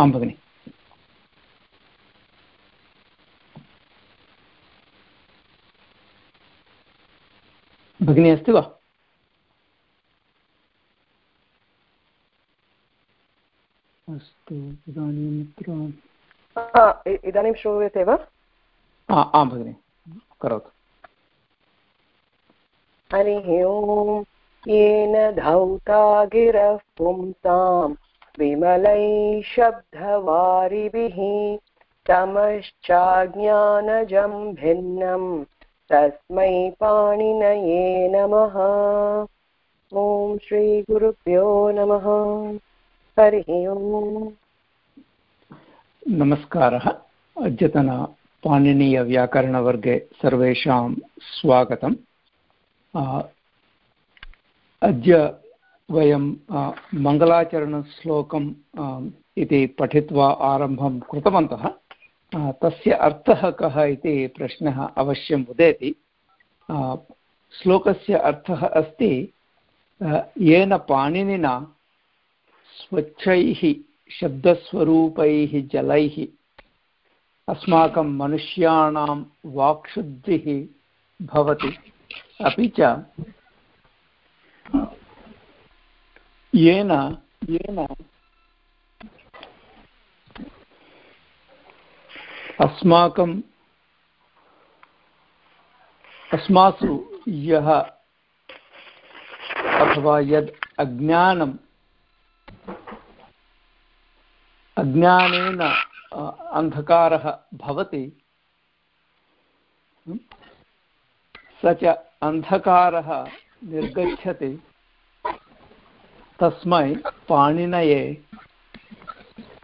आं भगिनि। भगिनी अस्ति वा? अस्तु इदानीम् इदानीं श्रूयते वा? आं भगिनि करोतु। हरिः ओम् येन धौता गिरः पुंसां विमलैः शब्दवारिभिः तमश्चाज्ञानजं भिन्नं तस्मै पाणिनये नमः। ॐ श्रीगुरुभ्यो नमः। हरिः ओम्। नमस्कारः। अद्यतन पाणिनीयव्याकरणवर्गे सर्वेषां स्वागतम्। अद्य वयं मङ्गलाचरणश्लोकम् इति पठित्वा आरम्भं कृतवन्तः तस्य अर्थः कः इति प्रश्नः अवश्यम् उदेति। श्लोकस्य अर्थः अस्ति येन पाणिनिना स्वच्छैः, शब्दस्वरूपैः जलैः, अस्माकं मनुष्याणां वाक्शुद्धिः भवति। अपि च येन येन। अस्माकं, अस्मासु यः, अथवा यद् अज्ञानम् अज्ञानेन अन्धकारः भवति, स च अन्धकारः निर्गच्छति। तस्मै पाणिनये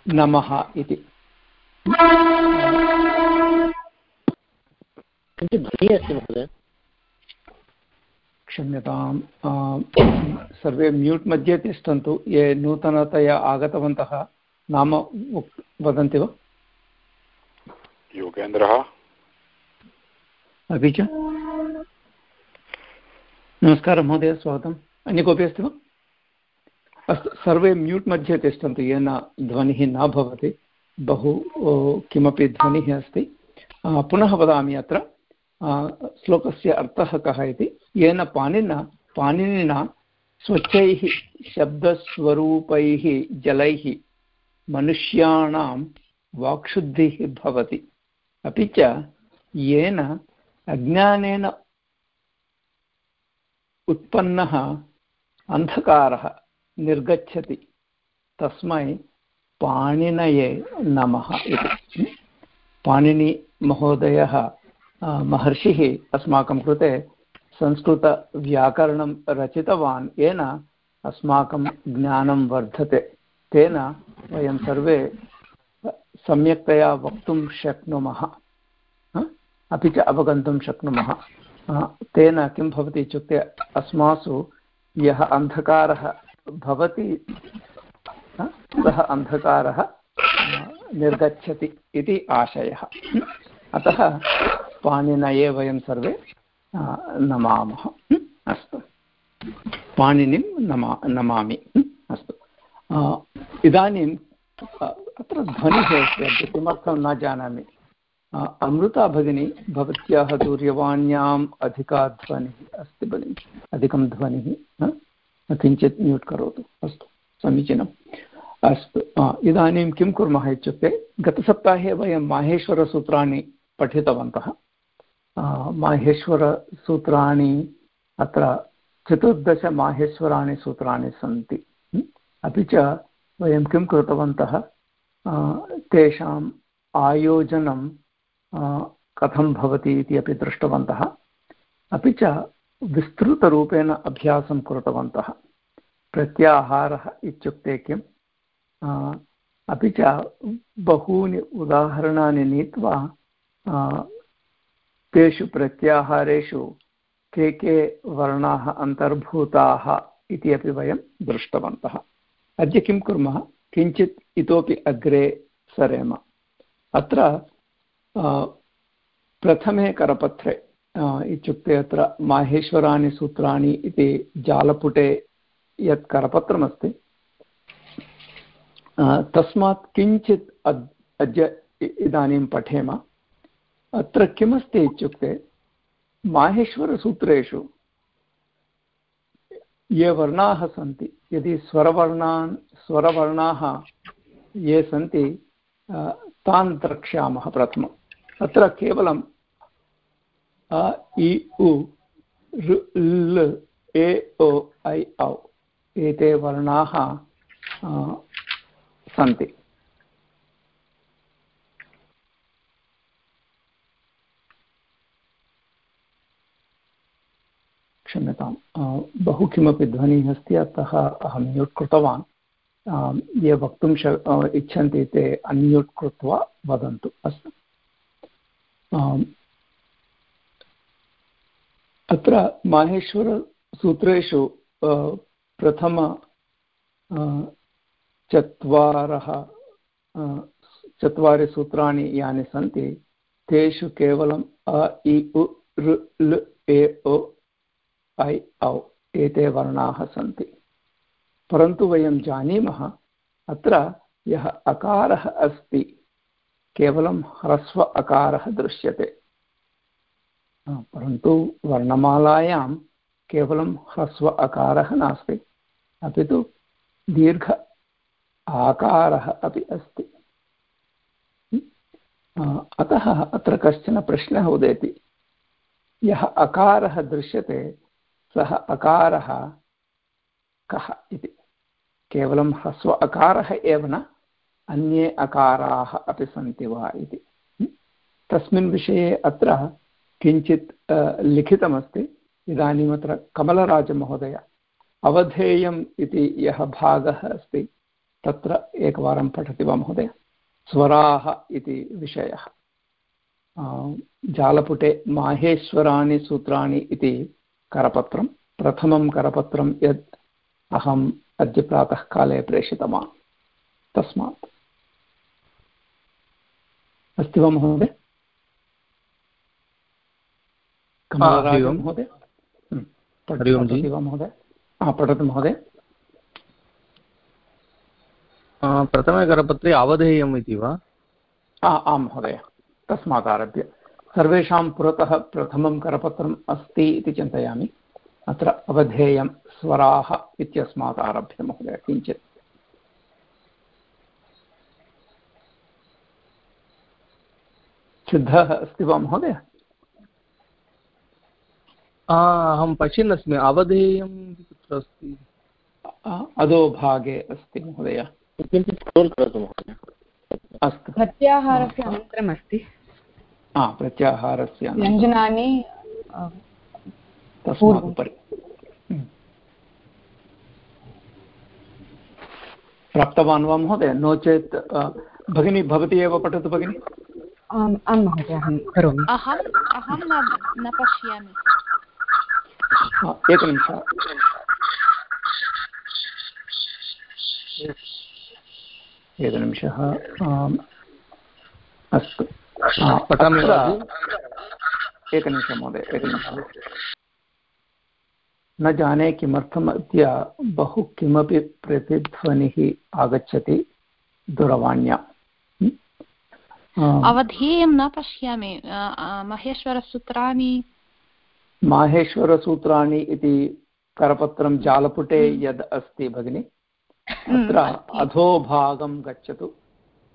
नमः इति। ध्वनिः अस्ति महोदय? क्षम्यतां सर्वे म्यूट् मध्ये तिष्ठन्तु ये नूतनतया आगतवन्तः नाम वदन्ति वा? योगेन्द्रः। अपि च। नमस्कारः महोदय स्वागतम्। अन्य कोऽपि अस्ति वा? अस्तु, सर्वे म्यूट् मध्ये तिष्ठन्तु, येन ध्वनिः न भवति, बहु किमपि ध्वनिः अस्ति। पुनः वदामि अत्र श्लोकस्य अर्थः कः इति। येन पाणिना, पाणिनिना स्वच्छैः, शब्दस्वरूपैः, जलैः, मनुष्याणां वाक्शुद्धिः भवति। अपि च, येन अज्ञानेन उत्पन्नः अन्धकारः निर्गच्छति। तस्मै पाणिनये नमः इति। पाणिनिमहोदयः महर्षिः अस्माकं कृते संस्कृतव्याकरणं रचितवान्। येन अस्माकं ज्ञानं वर्धते। तेन वयं सर्वे सम्यक्तया वक्तुं शक्नुमः। अपि च अवगन्तुं शक्नुमः। तेन किं भवति इत्युक्ते, अस्मासु यः अन्धकारः भवति सः अन्धकारः निर्गच्छति इति आशयः। अतः पाणिनये वयं सर्वे नमामः। अस्तु। पाणिनिं नमा, नमामि। अस्तु। इदानीम् अत्र ध्वनिः अस्ति अद्य, किमर्थं न जानामि। अमृता भगिनी, भवत्याः दूरवाण्याम् अधिका ध्वनिः अस्ति भगिनि। अधिकं ध्वनिः किञ्चित् म्यूट् करोतु। अस्तु, समीचीनम्। अस्तु इदानीं किं कुर्मः इत्युक्ते, गतसप्ताहे वयं माहेश्वरसूत्राणि पठितवन्तः। माहेश्वरसूत्राणि, अत्र चतुर्दशमाहेश्वराणि सूत्राणि सन्ति। अपि च वयं किं कृतवन्तः? तेषाम् आयोजनं कथं भवति इति अपि दृष्टवन्तः। अपि च विस्तृतरूपेण अभ्यासं कृतवन्तः। प्रत्याहारः इत्युक्ते किम् अपि च बहूनि उदाहरणानि नीत्वा तेषु प्रत्याहारेषु के के वर्णाः अन्तर्भूताः इति अपि वयं दृष्टवन्तः। अद्य किं कुर्मः? किञ्चित् इतोपि अग्रे सरेम। अत्र प्रथमे करपत्रे इत्युक्ते अत्र माहेश्वराणि सूत्राणि इति जालपुटे यत् करपत्रमस्ति तस्मात् किञ्चित् अद्य इदानीं पठेम। अत्र किमस्ति इत्युक्ते, माहेश्वरसूत्रेषु ये वर्णाः सन्ति, यदि स्वरवर्णान्, स्वरवर्णाः ये सन्ति तान् द्रक्ष्यामः प्रथमम् अत्र केवलं अ इ उ ऋ ए ओ ऐ औ एते वर्णाः सन्ति। क्षम्यतां बहु किमपि ध्वनिः अस्ति, अतः अहं म्यूट् कृतवान्। ये वक्तुं श इच्छन्ति ते अन्म्यूट् कृत्वा वदन्तु। अस्तु। अत्र माहेश्वरसूत्रेषु प्रथम चत्वारः चत्वारि सूत्राणि यानि सन्ति, तेषु केवलम् अ, इ, उ, ऋ, लृ, ए, ओ, ऐ, औ, एते वर्णाः सन्ति। परन्तु वयं जानीमः, अत्र यः अकारः अस्ति, केवलं ह्रस्व अकारः दृश्यते। परन्तु वर्णमालायां केवलं ह्रस्व अकारः नास्ति, अपि तु दीर्घ आकारः अपि अस्ति। अतः अत्र कश्चन प्रश्नः उदेति। यः अकारः दृश्यते, सः अकारः कः इति? केवलं ह्रस्व अकारः एव न, अन्ये अकाराः अपि सन्ति वा इति। तस्मिन् विषये अत्र किञ्चित् लिखितमस्ति। इदानीम् अत्र कमलराजमहोदय, अवधेयम् इति यः भागः अस्ति, तत्र एकवारं पठति वा महोदय? स्वराः इति विषयः। जालपुटे माहेश्वराणि सूत्राणि इति करपत्रं, प्रथमं करपत्रं यत् अहम् अद्य प्रातःकाले प्रेषितवान्। तस्मात्। अस्ति वा महोदय? महोदय। पठति वा महोदय। हा पठतु महोदय। प्रथमे करपत्रे अवधेयम् इति वा आं महोदय। तस्मात् आरभ्य। सर्वेषां पुरतः प्रथमं करपत्रम् अस्ति इति चिन्तयामि। अत्र अवधेयं स्वराः इत्यस्मात् आरभ्य महोदय किञ्चित्। सिद्धः अस्ति वा महोदय? अहं पश्यन् अस्मि अवधेयं कुत्र अस्ति। अधोभागे अस्ति महोदय। किञ्चित् स्क्रोल् करोतु महोदय। अस्तु। प्रत्याहारस्य अनन्तरमस्ति। प्रत्याहारस्य व्यञ्जनानि तस्मात् उपरि। हम्म। प्राप्तवान् वा महोदय? नो चेत् भगिनी भवती एव पठतु भगिनि। आम् आं महोदय अहं करोमि। अहम् अहं न पश्यामि। एकनिमिषः एकनिमिषः अस्तु पठामि एकनिमिषं महोदय एकनिमिषं न जाने किमर्थम् अद्य बहु किमपि प्रतिध्वनिः आगच्छति दूरवाण्या। अवधेयं न पश्यामि। महेश्वरसूत्राणि माहेश्वरसूत्राणि इति करपत्रं जालपुटे यद् अस्ति भगिनि अत्र अधोभागं गच्छतु।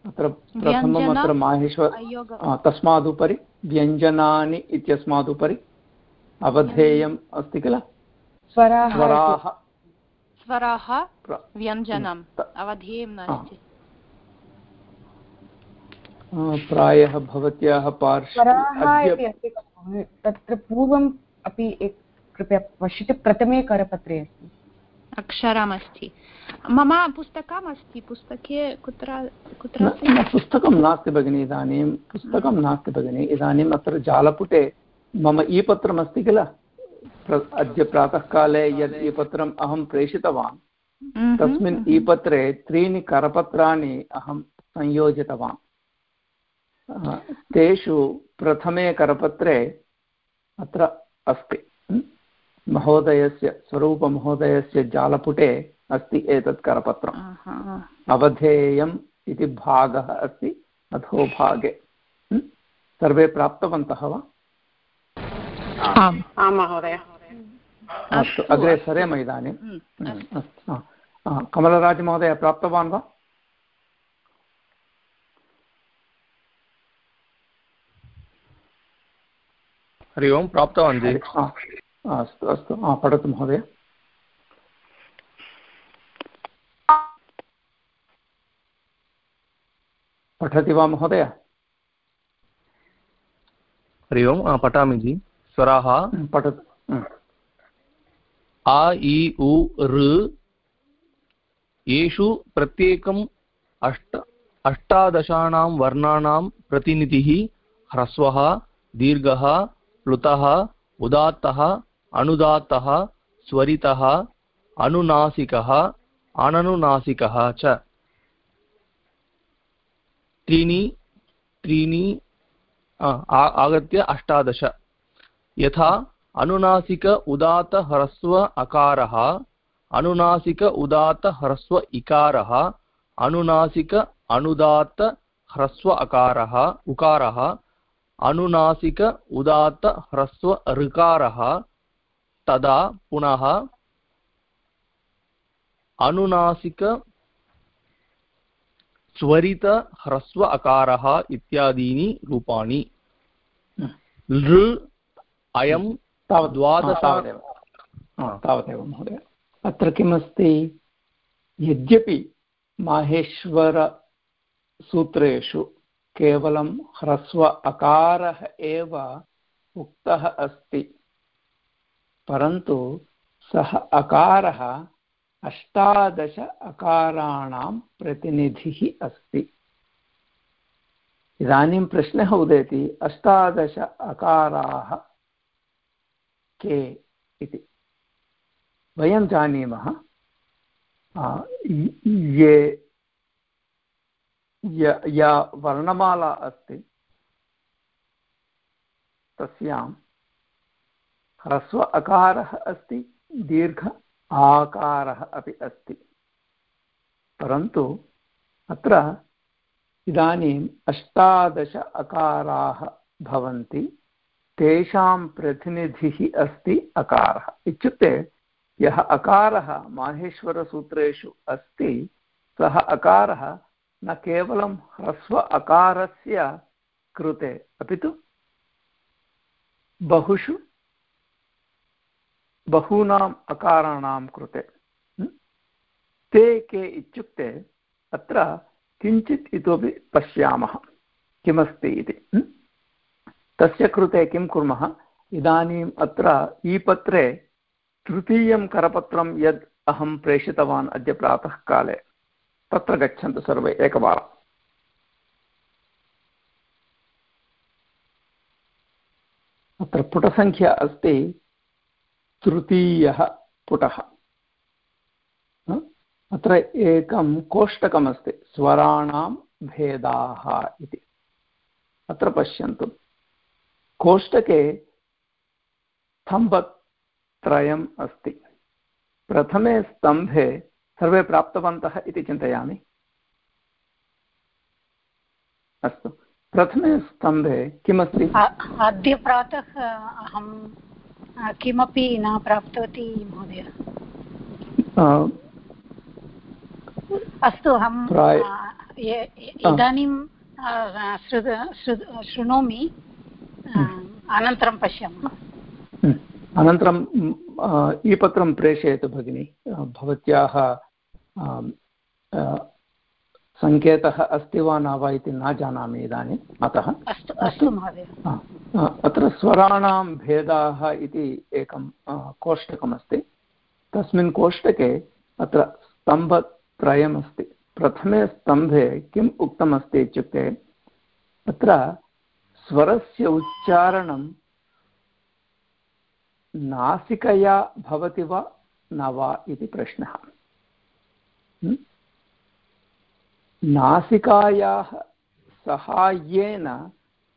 अत्र प्रथमम् अत्र माहेश्वर तस्मादुपरि व्यञ्जनानि इत्यस्मादुपरि अवधेयम् अस्ति किल? स्वराः स्वराः व्यञ्जनम् अवधेयं नास्ति प्रायः भवत्याः पार्श्वे तत्र पूर्वम् अपि कृपया पश्यतु प्रथमे करपत्रे अस्ति। अक्षरमस्ति। मम पुस्तकम् अस्ति पुस्तके कुत्र कुत्र पुस्तकं नास्ति भगिनि इदानीं पुस्तकं नास्ति भगिनि इदानीम् अत्र जालपुटे मम ई पत्रमस्ति किल अद्य प्रातःकाले यद् ई पत्रम् अहं प्रेषितवान् हम्म, तस्मिन् ई हम्म। पत्रे त्रीणि करपत्राणि अहं संयोजितवान्। तेषु प्रथमे करपत्रे अत्र अस्ति। महोदयस्य स्वरूपमहोदयस्य जालपुटे अस्ति एतत् करपत्रम्। अवधेयम् इति भागः अस्ति अधोभागे सर्वे प्राप्तवन्तः वा? आं महोदय। अस्तु अग्रे सरेम अस्तु कमलराजमहोदय प्राप्तवान् वा? हरि ओं प्राप्तवान् जि अस्तु अस्तु पठतु महोदय। पठति वा महोदय? हरि ओं पठामि जि। स्वराः पठतु आ इ उ ऋ येषु प्रत्येकम् अष्ट अष्टादशानां वर्णानां प्रतिनिधिः ह्रस्वः दीर्घः प्लुतः, उदात्तः, अनुदात्तः, स्वरितः, अनुनासिकः, अननुनासिकः च। त्रीणि त्रीणि आगत्य अष्टादश। यथा, अनुनासिक उदात ह्रस्व अकारः, अनुनासिक उदात ह्रस्व इकारः, अनुनासिक अनुदात्त ह्रस्व अकारः, उकारः अनुनासिक उदात्त ह्रस्व ऋकारः तदा पुनः अनुनासिक स्वरित ह्रस्व अकारः इत्यादीनि रूपाणि लृ अयं तावद्वादश तावदेव महोदय अत्र किमस्ति यद्यपि माहेश्वरसूत्रेषु केवलं ह्रस्व अकारः एव उक्तः अस्ति। परन्तु सः अकारः अष्टादश अकाराणां प्रतिनिधिः अस्ति। इदानीं प्रश्नः उदेति, अष्टादश अकाराः के इति। वयं जानीमः ये या वर्णमाला अस्ति। तस्यां ह्रस्व अकारः अस्ति, दीर्घ आकारः अपि अस्ति। परन्तु अत्र इदानीम् अष्टादश अकाराः भवन्ति, तेषां प्रतिनिधिः अस्ति अकारः। इत्युक्ते यः अकारः माहेश्वरसूत्रेषु अस्ति, सः अकारः न केवलं ह्रस्व अकारस्य कृते। अपि तु बहुषु, बहूनाम् अकाराणां कृते। ते के इत्युक्ते अत्र किञ्चित् इतोपि पश्यामः, किमस्ति इति। तस्य कृते किं कुर्मः? इदानीम् अत्र ई पत्रे तृतीयं करपत्रं यद् अहं प्रेषितवान् अद्य प्रातःकाले। तत्र गच्छन्तु सर्वे एकवारम्। अत्र पुटसङ्ख्या अस्ति तृतीयः पुटः। अत्र एकं कोष्टकमस्ति स्वराणां भेदाः इति। अत्र पश्यन्तु। कोष्टके स्तम्भत्रयम् अस्ति। प्रथमे स्तम्भे सर्वे प्राप्तवन्तः इति चिन्तयामि। अस्तु। प्रथमे स्तम्भे किमस्ति? अद्य प्रातः अहं किमपि न प्राप्तवती महोदय। अस्तु अहं इदानीं शृणोमि। अनन्तरं पश्यामः। अनन्तरं ई पत्रं प्रेषयतु भगिनि। भवत्याः सङ्केतः अस्ति वा न वा इति न जानामि इदानीम् अतः। अस्तु अत्र स्वराणां भेदाः इति एकं कोष्टकमस्ति। तस्मिन् कोष्टके अत्र स्तम्भत्रयमस्ति। प्रथमे स्तम्भे किम् उक्तमस्ति इत्युक्ते अत्र स्वरस्य उच्चारणं नासिकया भवति वा न वा इति प्रश्नः। नासिकायाः सहाय्येन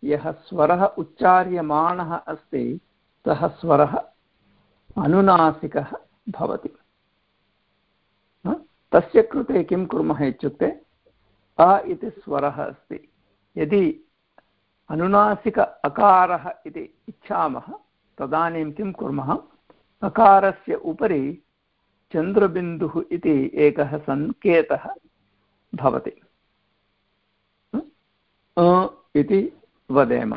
यः स्वरः उच्चार्यमाणः अस्ति, सः स्वरः अनुनासिकः भवति। तस्य कृते किं कुर्मः इत्युक्ते, अ इति स्वरः अस्ति। यदि अनुनासिक अकारः इति इच्छामः, तदानीं किं कुर्मः? अकारस्य उपरि चन्द्रबिन्दुः इति एकः सङ्केतः भवति। इति वदेम।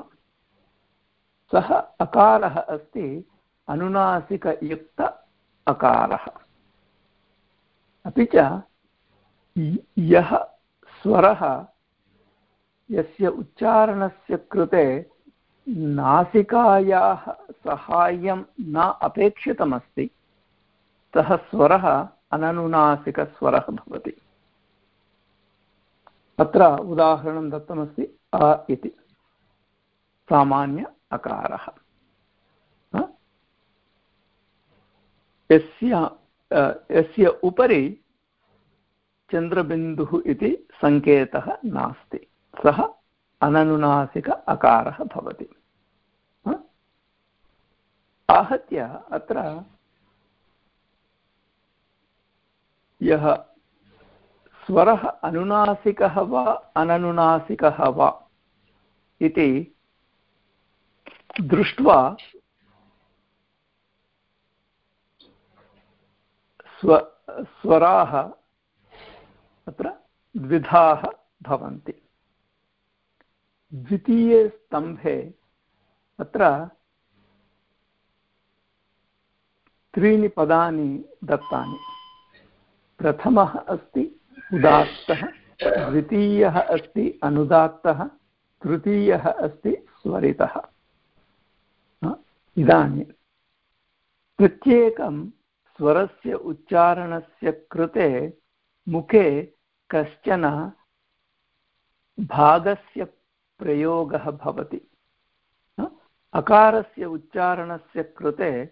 सः अकारः अस्ति, अनुनासिकयुक्त अकारः। अपि च यः स्वरः यस्य उच्चारणस्य कृते नासिकायाः सहाय्यं न अपेक्षितमस्ति। सः स्वरः अननुनासिकस्वरः भवति। अत्र उदाहरणं दत्तमस्ति अ इति। सामान्य अकारः। यस्य यस्य उपरि चन्द्रबिन्दुः इति सङ्केतः नास्ति। सः अननुनासिक अकारः भवति। आहत्य अत्र यः स्वरः अनुनासिकः वा अननुनासिकः वा इति दृष्ट्वा स्व, स्वराः अत्र द्विधाः भवन्ति। द्वितीये स्तम्भे अत्र त्रीणि पदानि दत्तानि। प्रथमः अस्ति उदात्तः, द्वितीयः अस्ति अनुदात्तः, तृतीयः अस्ति स्वरितः। इदानीं। प्रत्येकं स्वरस्य उच्चारणस्य कृते मुखे कश्चन भागस्य प्रयोगः भवति। अकारस्य उच्चारणस्य कृते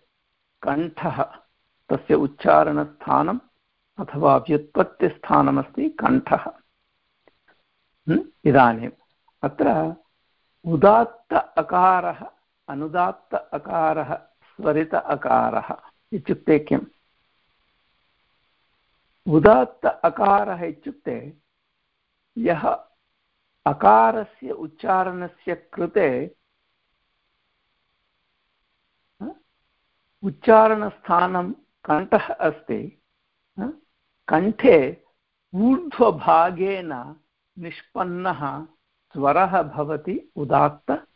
कण्ठः, तस्य उच्चारणस्थानम् अथवा व्युत्पत्तिस्थानमस्ति कण्ठः। इदानीम्। अत्र उदात्त अकारः, अनुदात्त अकारः, स्वरित अकारः इत्युक्ते किम्? उदात्त अकारः इत्युक्ते यः अकारस्य उच्चारणस्य कृते उच्चारणस्थानं कण्ठः अस्ति कण्ठे ऊर्ध्वभागेन निष्पन्नः, स्वरः भवति उदात्त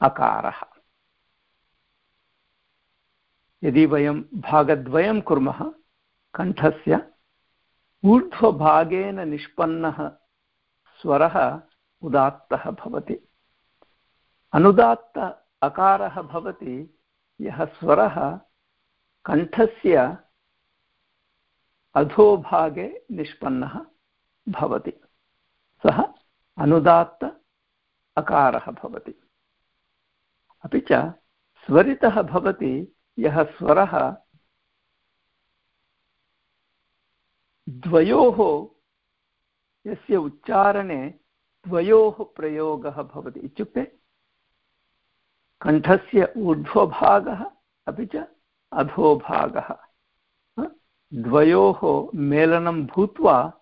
अकारः। यदि वयं भागद्वयं कुर्मः, कण्ठस्य ऊर्ध्वभागेन निष्पन्नः, स्वरः उदात्तः भवति। अनुदात्त अकारः भवति, यः स्वरः कण्ठस्य अधोभागे निष्पन्नः भवति। सः अनुदात्त अकारः भवति। अपि च स्वरितः भवति, यः स्वरः द्वयोः, यस्य उच्चारणे द्वयोः प्रयोगः भवति। इत्युक्ते कण्ठस्य ऊर्ध्वभागः, अपि च अधोभागः। द्वयोः मेलनं भूत्वा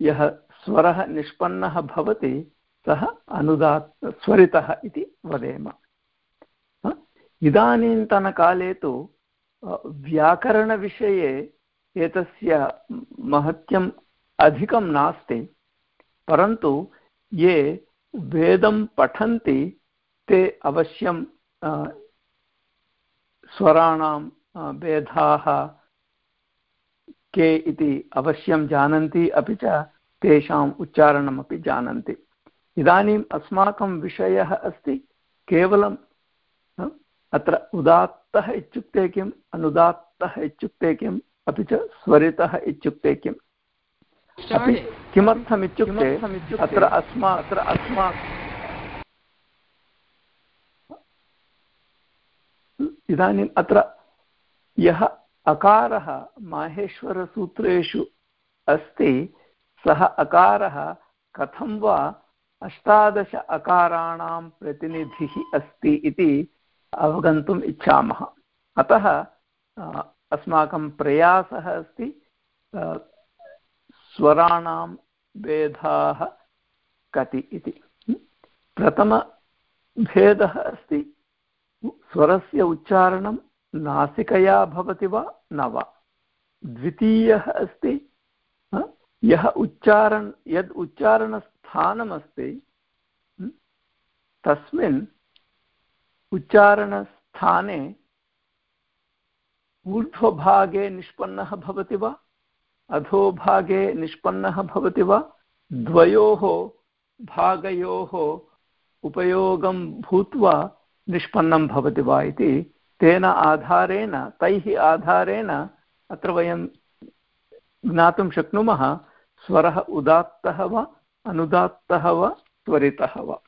यः स्वरः निष्पन्नः भवति, सः अनुदात्, स्वरितः इति वदेम। इदानीन्तनकाले तु व्याकरणविषये एतस्य महत्यम् अधिकं नास्ति, परन्तु ये वेदं पठन्ति, ते अवश्यं स्वराणां भेदाः के इति अवश्यं जानन्ति अपि च तेषाम् उच्चारणमपि जानन्ति। इदानीम् अस्माकं विषयः अस्ति केवलं अत्र उदात्तः इत्युक्ते किम् अनुदात्तः इत्युक्ते किम् अपि च स्वरितः इत्युक्ते किम् अपि किमर्थमित्युक्ते अत्र अस्मा अत्र अस्मा इदानीम् अत्र यः अकारः माहेश्वरसूत्रेषु अस्ति, सः अकारः कथं वा अष्टादश अकाराणां प्रतिनिधिः अस्ति इति अवगन्तुम् इच्छामः। अतः अस्माकं प्रयासः अस्ति स्वराणां भेदाः कति इति। प्रथमभेदः अस्ति, स्वरस्य उच्चारणं नासिकया भवति वा? न वा। द्वितीयः अस्ति यः उच्चारण, यद् उच्चारणस्थानमस्ति तस्मिन् उच्चारणस्थाने ऊर्ध्वभागे निष्पन्नः भवति वा? अधोभागे निष्पन्नः भवति वा? द्वयोः भागयोः उपयोगं भूत्वा निष्पन्नं भवति वा इति तेन आधारेण, तैः आधारेण अत्र वयं ज्ञातुं शक्नुमः, स्वरः उदात्तः वा, अनुदात्तः वा, त्वरितः वा।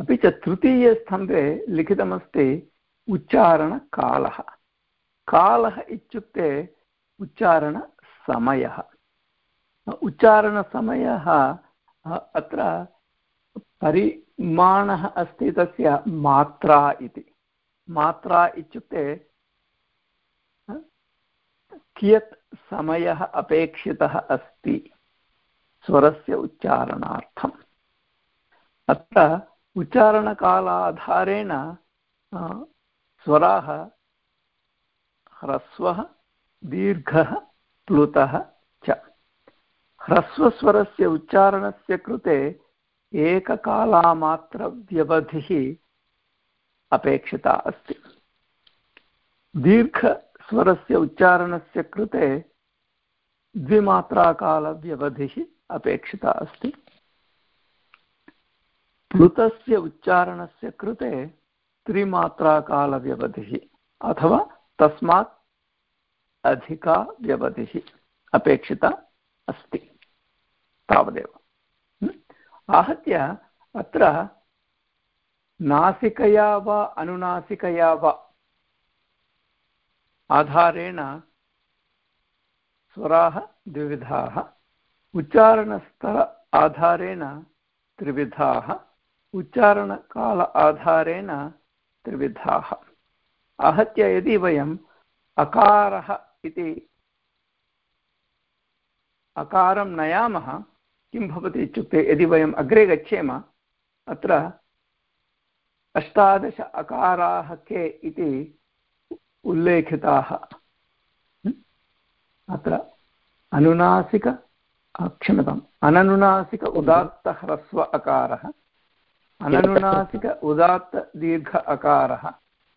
अपि च तृतीयस्तम्भे लिखितमस्ति उच्चारणकालः। कालः इत्युक्ते उच्चारणसमयः। उच्चारणसमयः अत्र परिमाणः अस्ति तस्य मात्रा इति। मात्रा इत्युक्ते कियत् समयः अपेक्षितः अस्ति? स्वरस्य उच्चारणार्थम्। अत्र उच्चारणकालाधारेण स्वराः ह्रस्वः, दीर्घः, प्लुतः च। ह्रस्वस्वरस्य उच्चारणस्य कृते एककालामात्रव्यवधिः अपेक्षिता अस्ति। दीर्घस्वरस्य उच्चारणस्य कृते द्विमात्राकालव्यवधिः अपेक्षिता अस्ति। प्लुतस्य उच्चारणस्य कृते त्रिमात्राकालव्यवधिः अथवा तस्मात् अधिका व्यवधिः अपेक्षिता अस्ति। तावदेव। आहत्य अत्र नासिकया वा अनुनासिकया वा? आधारेण स्वराः द्विविधाः उच्चारणस्तर आधारेण त्रिविधाः, उच्चारणकाल आधारेण त्रिविधाः। आहत्य यदि वयम् अकारः इति अकारं नयामः, किं भवति इत्युक्ते यदि वयम् अग्रे गच्छेम, अत्र अष्टादश अकाराः के इति उल्लेखिताः। अत्र अनुनासिक क्षम्यताम् अननुनासिक उदात्तह्रस्व अकारः। अननुनासिक उदात्तदीर्घ अकारः।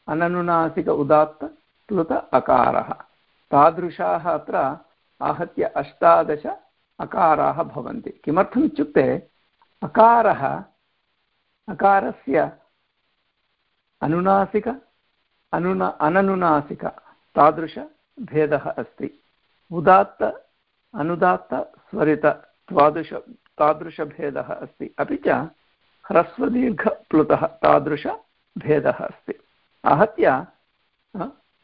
अननुनासिक उदात्तप्लुत अकारः। तादृशाः अत्र आहत्य अष्टादश अकाराः भवन्ति। किमर्थम् अकारः, अकारस्य अनुनासिक, अनुना, अननुनासिक तादृशभेदः अस्ति। उदात्त, अनुदात्त, स्वरित तादृश तादृशभेदः अस्ति। अपि च ह्रस्वदीर्घप्लुतः तादृशभेदः अस्ति। आहत्य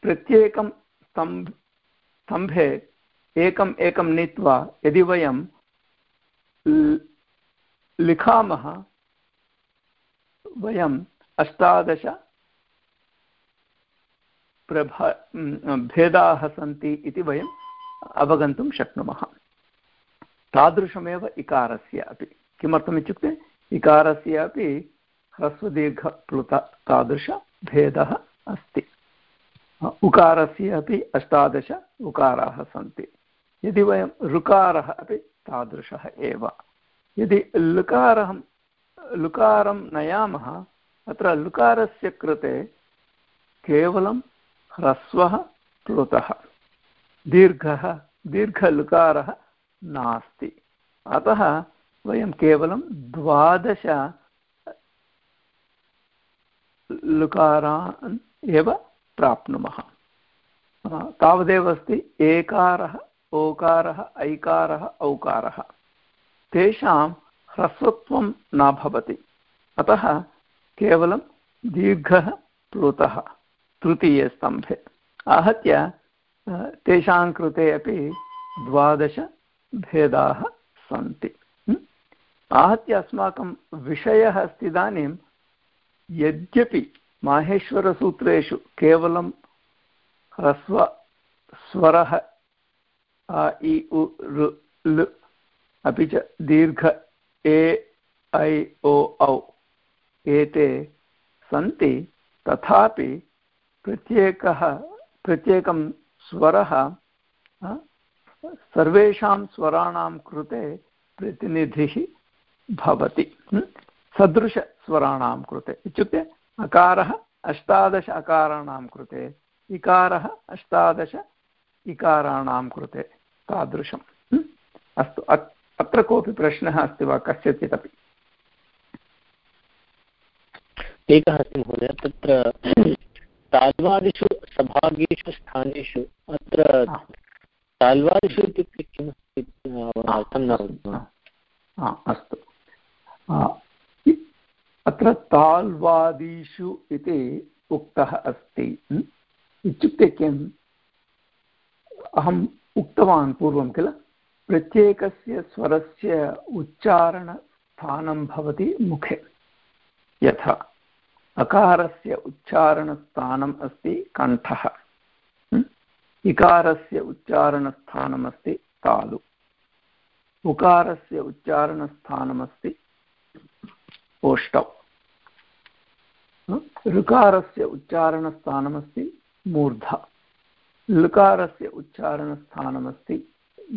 प्रत्येकं स्तम्भ, स्तम्भे एकम् एकं नीत्वा यदि वयं लिखामः वयम् अष्टादश प्रभा भेदाः सन्ति इति वयम् अवगन्तुं शक्नुमः। तादृशमेव इकारस्य अपि। किमर्थमित्युक्ते इकारस्य अपि ह्रस्वदीर्घप्लुत तादृशभेदः अस्ति। उकारस्य अपि अष्टादश उकाराः सन्ति। यदि वयं ऋकारः अपि तादृशः एव। यदि लुकारः लुकारं नयामः, अत्र लुकारस्य कृते केवलं ह्रस्वः प्लुतः दीर्घः, दीर्घलुकारः नास्ति। अतः वयं केवलं द्वादश लुकारान् एव प्राप्नुमः। तावदेव अस्ति एकारः, ओकारः, ऐकारः, औकारः। तेषां ह्रस्वत्वं न भवति। अतः केवलं दीर्घः, प्लुतः। तृतीयस्तम्भे आहत्य तेषां कृते अपि द्वादशभेदाः सन्ति। आहत्य अस्माकं विषयः अस्ति इदानीं यद्यपि माहेश्वरसूत्रेषु केवलं ह्रस्व, स्वरः इ, उ, ऋ अपि च दीर्घ, ए, ऐ, ओ, औ एते सन्ति। तथापि प्रत्येकः, प्रत्येकं स्वरः सर्वेषां स्वराणां कृते प्रतिनिधिः भवति सदृशस्वराणां कृते। इत्युक्ते अकारः अष्टादश अकाराणां कृते, इकारः अष्टादश इकाराणां कृते तादृशम् अस्तु अत्र कोऽपि प्रश्नः अस्ति वा, कस्यचिदपि? एकः अस्ति महोदय, तत्र ताल्वादिषु सभागेषु स्थानेषु अत्र ताल्वादिषु इत्युक्ते किमस्ति अर्थं न अस्तु। अत्र ताल्वादिषु इति उक्तः अस्ति। इत्युक्ते किम्? अहम् उक्तवान् पूर्वं किल? प्रत्येकस्य स्वरस्य उच्चारणस्थानं भवति मुखे यथा। अकारस्य उच्चारणस्थानम् अस्ति कण्ठः इकारस्य उच्चारणस्थानमस्ति तालु उकारस्य उच्चारणस्थानमस्ति ओष्टौ ऋकारस्य उच्चारणस्थानमस्ति मूर्धा लृकारस्य उच्चारणस्थानमस्ति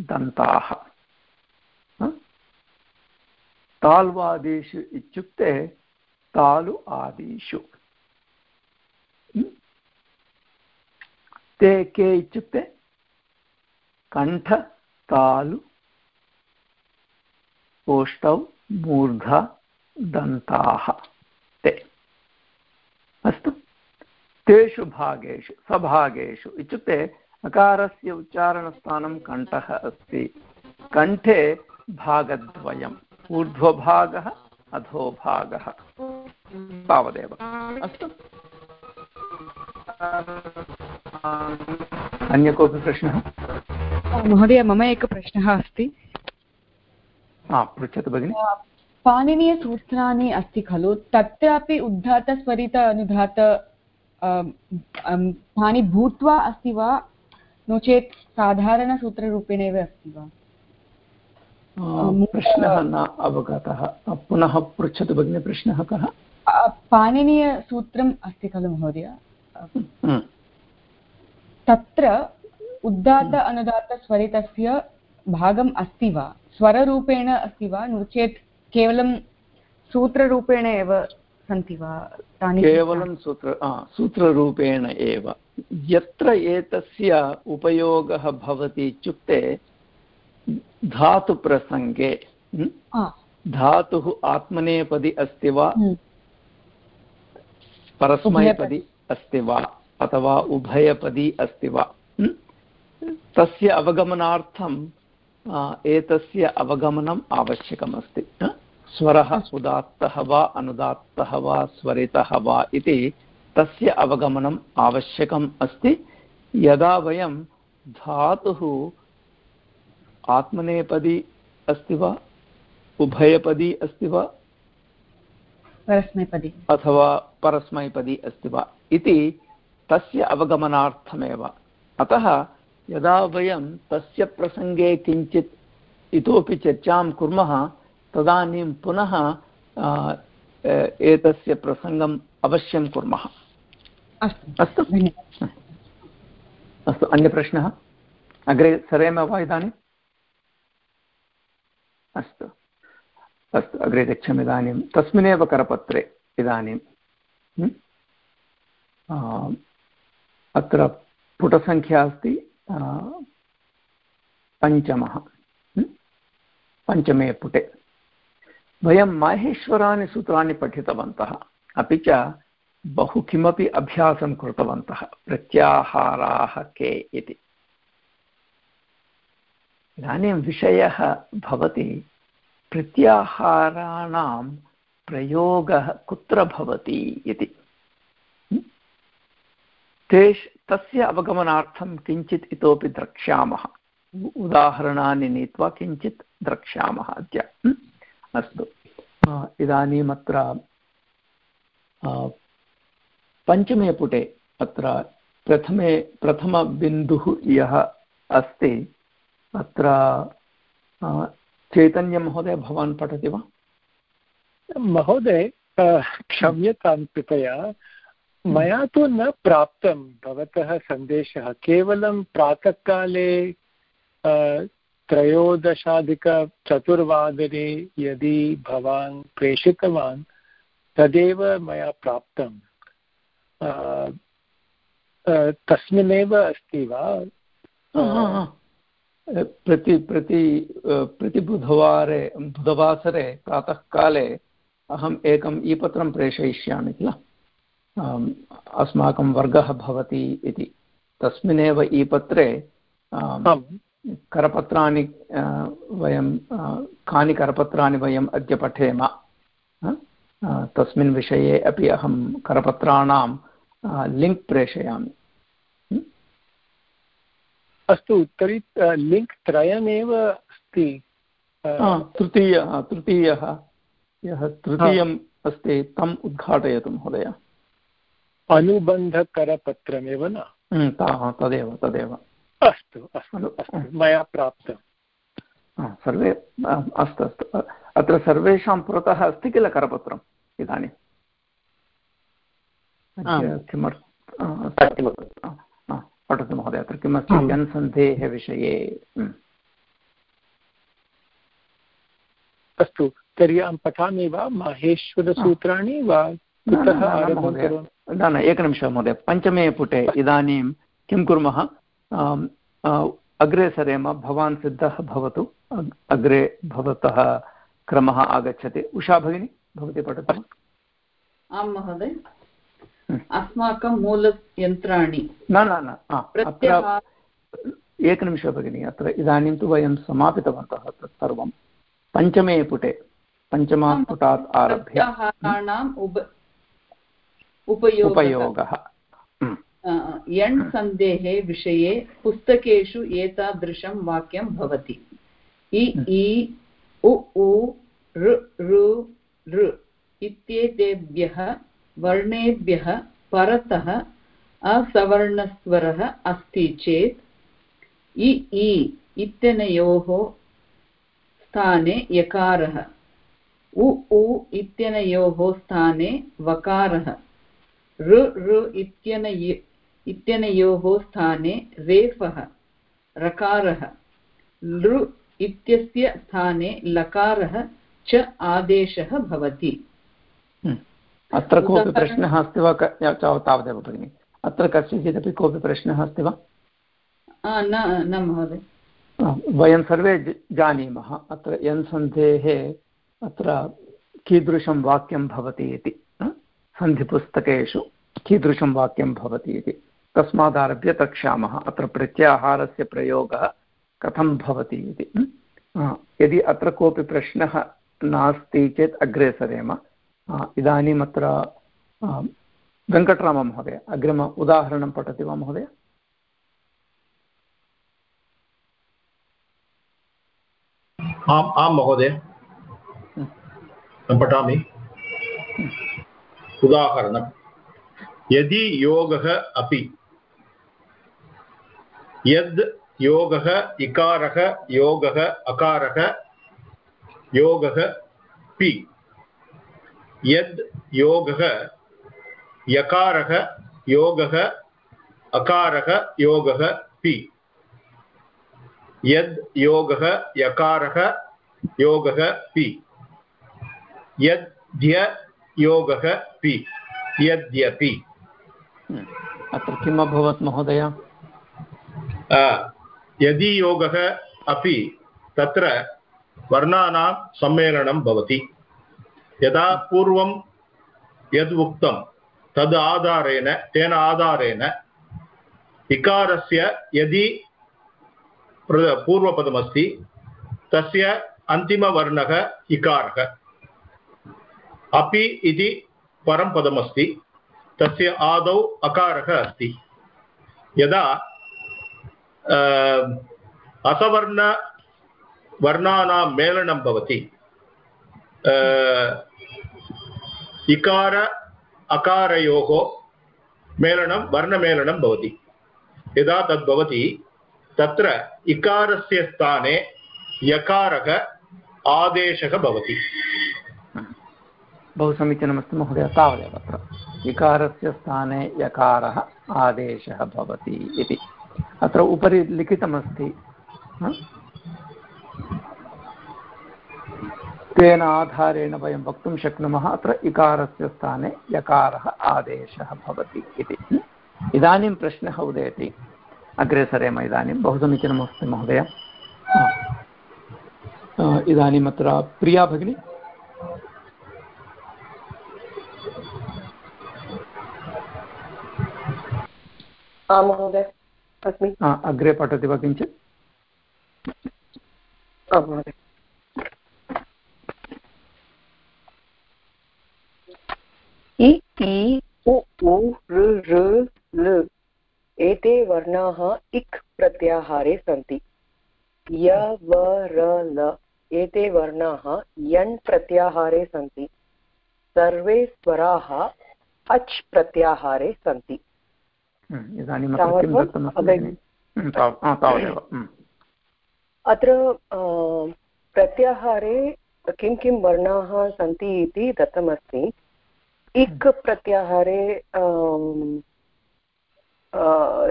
दन्ताः ताल्वादिषु इत्युक्ते तालु आदिषु। ते के इत्युक्ते कण्ठ तालु ओष्टौ मूर्धा दन्ताः ते अस्तु तेषु भागेषु सभागेषु इत्युक्ते अकारस्य उच्चारणस्थानं कण्ठः अस्ति कण्ठे भागद्वयम् ऊर्ध्वभागः अधोभागः तावदेव अस्तु। अन्य कोऽपि प्रश्नः? महोदय मम एकः प्रश्नः अस्ति। पृच्छतु भगिनि। पाणिनीयसूत्राणि अस्ति खलु। तत्रापि उद्धातस्वरित अनुधात तानि भूत्वा अस्ति वा? नो चेत् साधारणसूत्ररूपेण एव अस्ति वा? प्रश्नः न अवगतः। पुनः पृच्छतु भगिनि प्रश्नः कः? पाणिनीयसूत्रम् अस्ति खलु महोदय। तत्र उद्दात अनुदातस्वरितस्य भागम् अस्ति वा? स्वररूपेण अस्ति वा? नो चेत् केवलं सूत्ररूपेण एव सन्ति वा? तानि केवलं सूत्र सूत्ररूपेण एव। यत्र एतस्य उपयोगः भवति इत्युक्ते धातुप्रसङ्गे धातुः आत्मनेपदी अस्ति वा? परस्मैपदी अस्ति वा? अथवा उभयपदी अस्ति वा? तस्य अवगमनार्थं एतस्य अवगमनम् आवश्यकमस्ति। स्वरः उदात्तः वा अनुदात्तः वा स्वरितः वा इति तस्य अवगमनम् आवश्यकम् अस्ति। यदा वयं धातुः आत्मनेपदी अस्ति वा? उभयपदी अस्ति वा? परस्मैपदी। अथवा परस्मैपदी अस्ति वा? इति तस्य अवगमनार्थमेव। अतः यदा वयं तस्य प्रसङ्गे किञ्चित् इतोपि चर्चां कुर्मः तदानीं पुनः एतस्य प्रसङ्गम् अवश्यं कुर्मः। अस्तु। अस्तु? अन्यप्रश्नः? अग्रे सरेम वा इदानीम् अस्तु। अस्तु, अग्रे गच्छामि इदानीं। तस्मिन्नेव करपत्रे इदानीं। अत्र पुटसङ्ख्या अस्ति पञ्चमः। पञ्चमे पुटे। वयं माहेश्वराणि सूत्राणि पठितवन्तः, अपि च बहु किमपि अभ्यासं कृतवन्तः, प्रत्याहाराः के इति। इदानीं विषयः भवति। प्रत्याहाराणां प्रयोगः कुत्र भवति इति। तेष् तस्य अवगमनार्थं किञ्चित् इतोपि द्रक्ष्यामः। उदाहरणानि नीत्वा किञ्चित् द्रक्ष्यामः अद्य। अस्तु। इदानीम् पञ्चमे पुटे अत्र प्रथमे, प्रथमबिन्दुः यः अस्ति अत्र चैतन्यमहोदय भवान् पठति वा? महोदय क्षम्यतां कृपया। मया तु न प्राप्तं भवतः सन्देशः। केवलं प्रातःकाले त्रयोदशाधिकचतुर्वादने यदि भवान् प्रेषितवान् तदेव मया प्राप्तं। तस्मिन्नेव अस्ति वा? प्रति प्रति प्रतिबुधवारे बुधवासरे प्रातःकाले अहम् एकम् ई पत्रं प्रेषयिष्यामि किल? अस्माकं वर्गः भवति इति। तस्मिन्नेव ई पत्रे करपत्राणि वयं कानि करपत्राणि वयम् अद्य पठेम तस्मिन् विषये अपि अहं करपत्राणां लिङ्क् प्रेषयामि। अस्तु तर्हि लिङ्क् त्रयमेव अस्ति। तृतीयः तृतीयः यः तृतीयम् अस्ति तम् उद्घाटयतु महोदय। अनुबन्धकरपत्रमेव न? तदेव तदेव। अस्तु अस्तु मया प्राप्तं। सर्वे अस्तु अस्तु। अत्र सर्वेषां पुरतः अस्ति किल करपत्रम् इदानीं? किमर्थं पठतु महोदय अत्र किमस्ति? जनसन्धेः विषये अस्तु तर्हि अहं पठामि वा माहेश्वरसूत्राणि वा न न एकनिमिषः महोदय। पञ्चमे पुटे इदानीं किं कुर्मः? अग्रे सरेम भवान् सिद्धः भवतु। अग्रे भवतः क्रमः आगच्छति। उषा भगिनी भवती पठतु। आं महोदय। अस्माकं मूलयन्त्राणि। न न न एकनिमिषः भगिनि अत्र इदानीं तु वयं समापितवन्तः तत् सर्वं। पञ्चमे पुटे पञ्चमात् पुटात् आरभ्य। उपयोगः। यण् सन्धेः विषये पुस्तकेषु एतादृशं वाक्यं भवति। इ इ उ उ ऋ इत्येतेभ्यः वर्णेभ्यः परतः असवर्णस्वरः अस्ति चेत् इ इ इत्यनयोः स्थाने यकारः। उ उ इत्यनयोः स्थाने वकारः। ऋ ऋ इत्यनय, इत्यनयोः स्थाने रेफः, रकारः। लृ इत्यस्य स्थाने लकारः च आदेशः भवति। अत्र कोऽपि प्रश्नः अस्ति वा? तावदेव भगिनि। अत्र कस्यचिदपि कोऽपि प्रश्नः अस्ति वा? न न महोदय। वयं सर्वे जानीमः। अत्र यन्सन्धेः अत्र कीदृशं वाक्यं भवति इति। सन्धिपुस्तकेषु कीदृशं वाक्यं भवति इति। तस्मादारभ्य तक्ष्यामः। अत्र प्रत्याहारस्य प्रयोगः कथं भवति इति। यदि अत्र कोऽपि प्रश्नः नास्ति चेत् अग्रे सरेम इदानीम् अत्र वेङ्कटराममहोदय अग्रिम उदाहरणं पठति वा महोदय? आम् आं महोदय। पठामि। उदाहरणं। यदि योगः अपि, यद् योगः इकारः, योगः अकारः, योगः पि यद् योगः यकारः योगः अकारः योगः पि। यद् योगः यकारः योगः पि। यद्य योगः पि। यद्यपि। अत्र किम् अभवत् महोदय? यदि योगः अपि तत्र वर्णानां सम्मेलनं भवति। यदा पूर्वं यद् उक्तं तद् आधारेण तेन आधारेण इकारस्य यदि पूर्वपदमस्ति तस्य अन्तिमवर्णः इकारः अपि इति परं पदमस्ति तस्य आदौ अकारः अस्ति यदा असवर्णवर्णानां मेलनं भवति इकार अकारयोः मेलनं, वर्णमेलनं भवति। यदा तद् भवति तत्र इकारस्य स्थाने यकारः आदेशः भवति। बहु समीचीनमस्ति महोदय, तावदेव अत्र। इकारस्य स्थाने यकारः आदेशः भवति इति। अत्र उपरि लिखितमस्ति तेन आधारेण वयं वक्तुं शक्नुमः। अत्र इकारस्य स्थाने यकारः आदेशः भवति इति। इदानीं प्रश्नः उदेति। अग्रे सरेम इदानीं बहु समीचीनमस्ति महोदय। इदानीम् अत्र प्रिया भगिनी। महोदय। अस्मि। अग्रे पठति वा किञ्चित्? महोदय। इ इ उ उ ऋ ऋ लृ। एते वर्णाः इक् प्रत्याहारे सन्ति। य व र ल। एते वर्णाः यण् प्रत्याहारे सन्ति। सर्वे स्वराः अच् प्रत्याहारे सन्ति। अत्र प्रत्याहारे किं किं वर्णाः सन्ति इति दत्तमस्ति। इक् प्रत्याहारे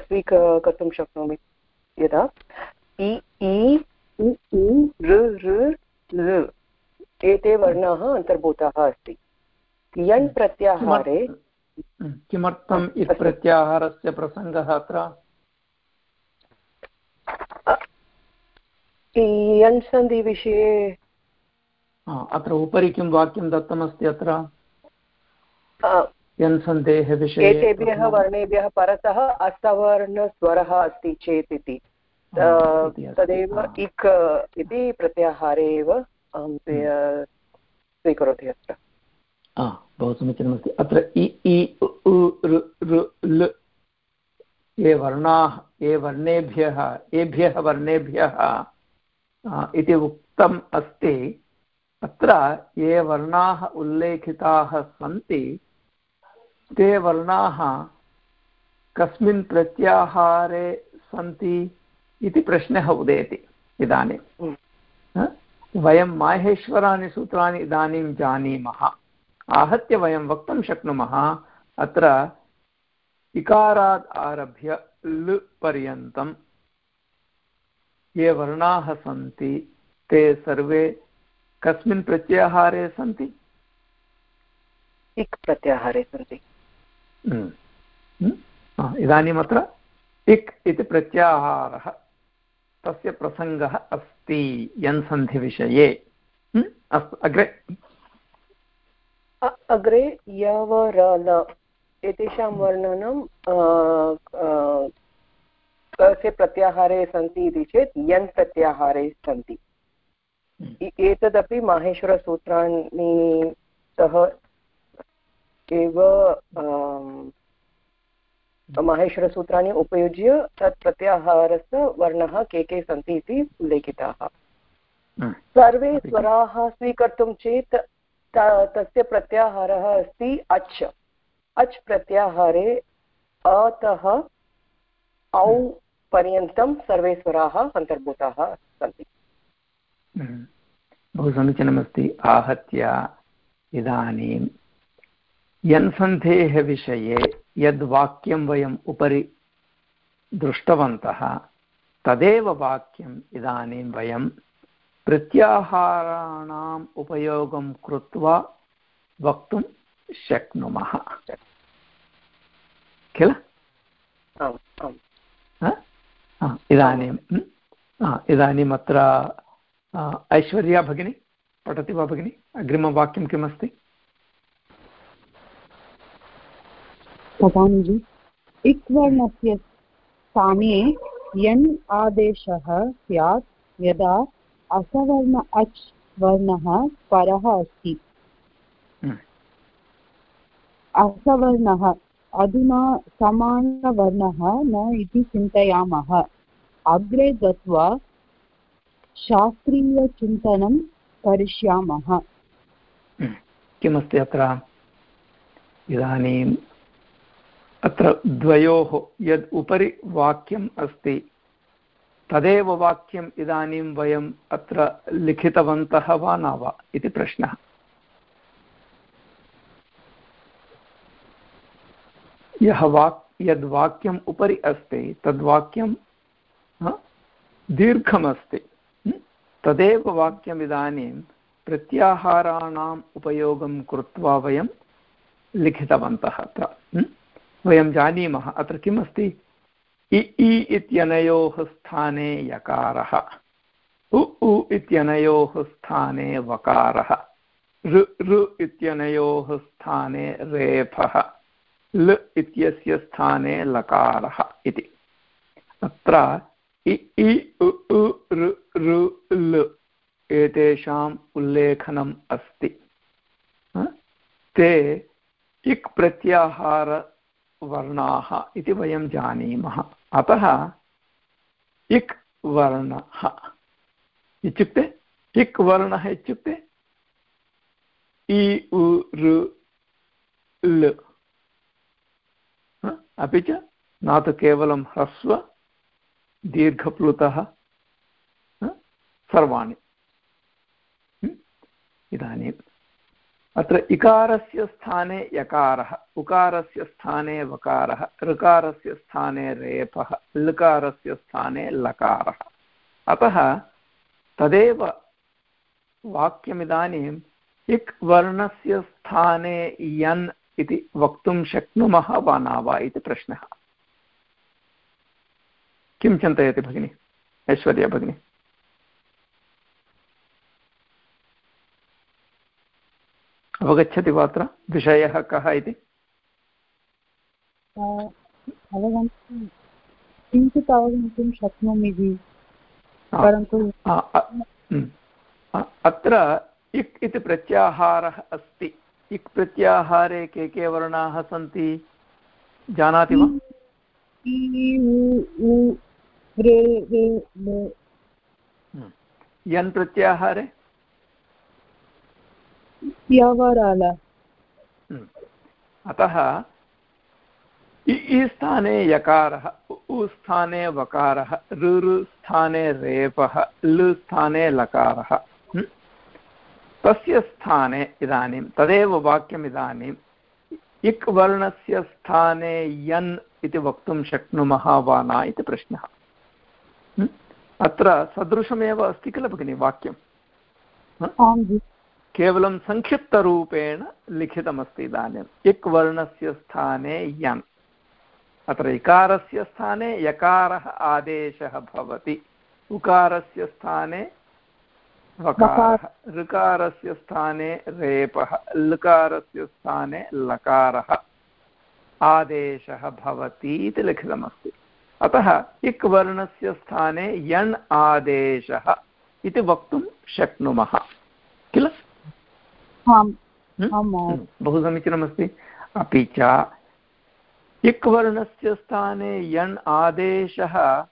स्वीकर्तुं शक्नोमि यदा। इ ऋ एते वर्णाः अन्तर्भूताः अस्ति। यण् प्रत्याहारे किमर्थम् इत् प्रत्याहारस्य प्रसङ्गः अत्र? यण् सन्धिविषये अत्र उपरि किं वाक्यं दत्तमस्ति अत्र? यन्सन्धेः विषये एतेभ्यः वर्णेभ्यः परतः अस्तवर्णस्वरः अस्ति चेत् इति। तदेव इक् इति प्रत्याहारे एव अहं हम्म। स्वीकरोति अत्र। बहु समीचीनमस्ति अत्र इ इ ये वर्णाः ये वर्णेभ्यः येभ्यः वर्णेभ्यः इति उक्तम् अस्ति। अत्र ये वर्णाः उल्लेखिताः सन्ति ते वर्णाः कस्मिन् प्रत्याहारे सन्ति इति प्रश्नः उदेति इदानीं। वयं माहेश्वराणि सूत्राणि इदानीं जानीमः। आहत्य वयं वक्तुं शक्नुमः अत्र इकारात् आरभ्य लृ पर्यन्तं ये वर्णाः सन्ति ते सर्वे कस्मिन् प्रत्याहारे सन्ति? इक् प्रत्याहारे सन्ति। हम्म। हम्म। इदानीम् अत्र इक् इति प्रत्याहारः। तस्य प्रसङ्गः अस्ति यन्सन्धिविषये। हम्म। अस्तु अग्रे। अग्रे यव र एतेषां वर्णनं कस्य प्रत्याहारे सन्ति इति चेत् यन् प्रत्याहारे सन्ति। एतदपि माहेश्वरसूत्राणि सह एव माहेश्वरसूत्राणि उपयुज्य तत् प्रत्याहारस्य वर्णः के के सन्ति इति उल्लेखिताः। सर्वे स्वराः स्वीकर्तुं चेत् तस्य प्रत्याहारः अस्ति अच्। अच् प्रत्याहारे अतः औ पर्यन्तं सर्वे स्वराः अन्तर्भूताः सन्ति। बहु समीचीनमस्ति आहत्य इदानीं यन्सन्धेः विषये यद् वाक्यं वयम् उपरि दृष्टवन्तः तदेव वाक्यम् इदानीं वयं प्रत्याहाराणाम् उपयोगं कृत्वा वक्तुं शक्नुमः। किल? इदानीं इदानीम् अत्र ऐश्वर्या भगिनी पठति वा भगिनि? अग्रिमवाक्यं किमस्ति? भवानीजी। इक्वर्णस्य स्थाने यण् आदेशः स्यात् यदा असवर्ण अच् वर्णः परः अस्ति। हम्म। असवर्णः अधुना समानवर्णः न इति चिन्तयामः। अग्रे गत्वा शास्त्रीयचिन्तनं करिष्यामः। हम्म। किमस्ति अत्र? इदानीं अत्र द्वयोः यद् उपरि वाक्यम् अस्ति, तदेव वाक्यम् इदानीं वयम् अत्र लिखितवन्तः वा न वा इति प्रश्नः। यः वाक् यद्वाक्यम् उपरि अस्ति तद्वाक्यं दीर्घमस्ति तदेव वाक्यम् इदानीं प्रत्याहाराणाम् उपयोगं कृत्वा वयं लिखितवन्तः अत्र वयं जानीमः। अत्र किम् अस्ति इ इ इत्यनयोः स्थाने यकारः। उ उ इत्यनयोः स्थाने वकारः। ऋ ऋ इत्यनयोः स्थाने रेफः। ल इत्यस्य स्थाने लकारः इति। अत्र इ इ, उ उ, ऋ ऋ, ल एतेषाम् उल्लेखनम् अस्ति। ते इक् प्रत्याहारवर्णाः इति वयं जानीमः। अतः इक् वर्णः। इत्युक्ते इक् वर्णः इत्युक्ते इ, उ, ऋ अपि च न तु केवलं ह्रस्व, दीर्घप्लुतः सर्वाणि। इदानीम्। अत्र इकारस्य स्थाने यकारः, उकारस्य स्थाने वकारः, ऋकारस्य स्थाने रेपः, लकारस्य स्थाने लकारः। अतः तदेव वाक्यमिदानीम् इक् वर्णस्य स्थाने यन् इति वक्तुं शक्नुमः वा न वा इति प्रश्नः। किं चिन्तयति भगिनि? ऐश्वर्या भगिनी। अवगच्छति वा अत्र विषयः कः इति? किञ्चित् अवगन्तुं शक्नोमि परन्तु अत्र इक् इति प्रत्याहारः अस्ति। इक् प्रत्याहारे के के वर्णाः सन्ति? जानाति वा? यन् प्रत्याहारे? यवराल अतः इ स्थाने यकारः उ स्थाने वकारः ऋ स्थाने रेपः लृ स्थाने लकारः. तस्य स्थाने इदानीं तदेव वाक्यम् इदानीम् इक् वर्णस्य स्थाने यन् इति वक्तुं शक्नुमः वा न इति प्रश्नः. अत्र सदृशमेव अस्ति किल भगिनि वाक्यं केवलं संक्षिप्तरूपेण लिखितमस्ति इदानीम् इक् वर्णस्य स्थाने यन् अत्र इकारस्य स्थाने यकारः आदेशः भवति। उकारस्य स्थाने वकारः ऋकारस्य स्थाने रेपः लकारस्य स्थाने लकारः आदेशः भवति इति लिखितमस्ति। अतः इक् वर्णस्य स्थाने यण् आदेशः इति वक्तुं शक्नुमः। किल? बहु समीचीनमस्ति। अपि च इक् वर्णस्य स्थाने यण् आदेशः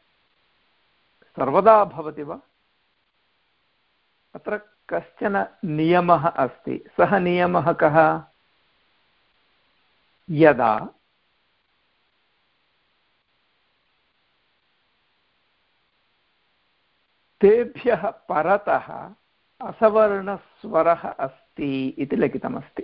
सर्वदा भवति वा? अत्र कश्चन नियमः अस्ति। सः नियमः कः? यदा तेभ्यः परतः असवर्णस्वरः अस्ति इति लिखितमस्ति।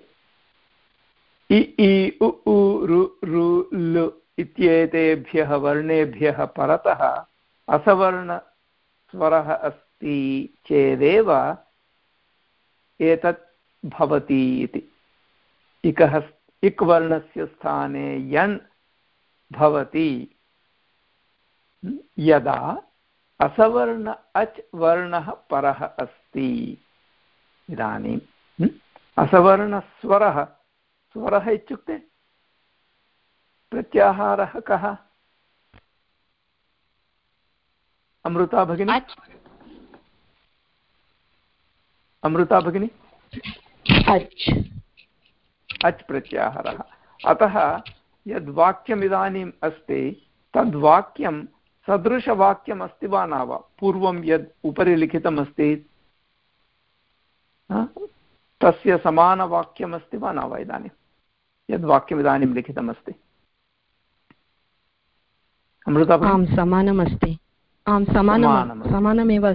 इ इ, उ उ, रु रु, लु इत्येतेभ्यः वर्णेभ्यः परतः असवर्णस्वरः अस्ति चेदेव एतत् भवति इति। इकः इक् वर्णस्य स्थाने यण् भवति, यदा असवर्ण अच् वर्णः परः अस्ति। इदानीम् असवर्णस्वरः स्वरः इत्युक्ते प्रत्याहारः कः अमृता भगिनी अमृता भगिनी अच् अच् प्रत्याहारः अतः यद्वाक्यमिदानीम् अस्ति तद्वाक्यं सदृशवाक्यम् अस्ति वा न वा पूर्वं यद् उपरि लिखितमस्ति तस्य समानवाक्यमस्ति वा न वा इदानीं? यद्वाक्यम् इदानीं लिखितमस्ति। अमृता समानमस्ति। आम् समानमेव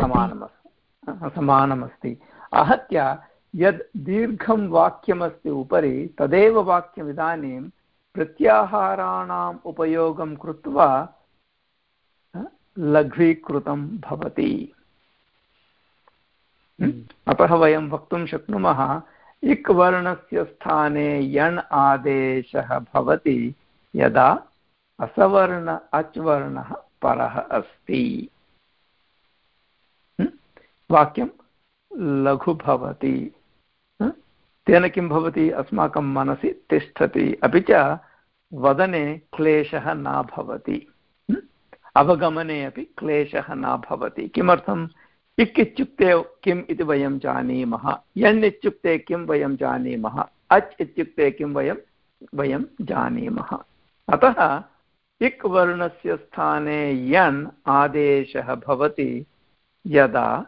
समानमस्ति। आहत्य यद् दीर्घं वाक्यमस्ति उपरि तदेव वाक्यम् इदानीं प्रत्याहाराणाम् उपयोगं कृत्वा लघ्वीकृतं भवति। अतः वयं वक्तुं शक्नुमः इक् वर्णस्य स्थाने यण् आदेशः भवति, यदा असवर्ण अच् वर्णः परः अस्ति। वाक्यं लघु भवति। तेन किं भवति? अस्माकं मनसि तिष्ठति, अपि च वदने क्लेशः न भवति। अवगमने अपि क्लेशः न भवति। किमर्थम् इक् इत्युक्ते किम् इति वयं जानीमः। यण् इत्युक्ते किं वयं जानीमः? अच् इत्युक्ते किं वयं वयं जानीमः। अतः इक् वर्णस्य स्थाने यण् आदेशः भवति, यदा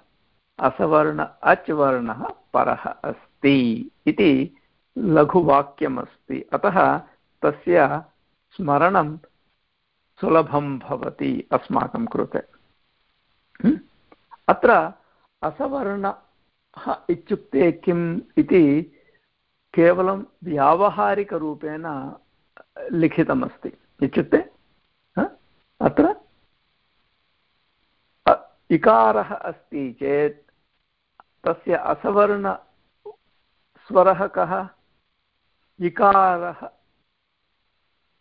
असवर्ण अच् वर्णः परः अस्ति इति लघुवाक्यमस्ति। अतः तस्य स्मरणं सुलभं भवति अस्माकं कृते। अत्र असवर्णः इत्युक्ते किम् इति केवलं व्यावहारिकरूपेण लिखितमस्ति। इत्युक्ते अत्र इकारः अस्ति चेत् तस्य असवर्णस्वरः कः? इकारः,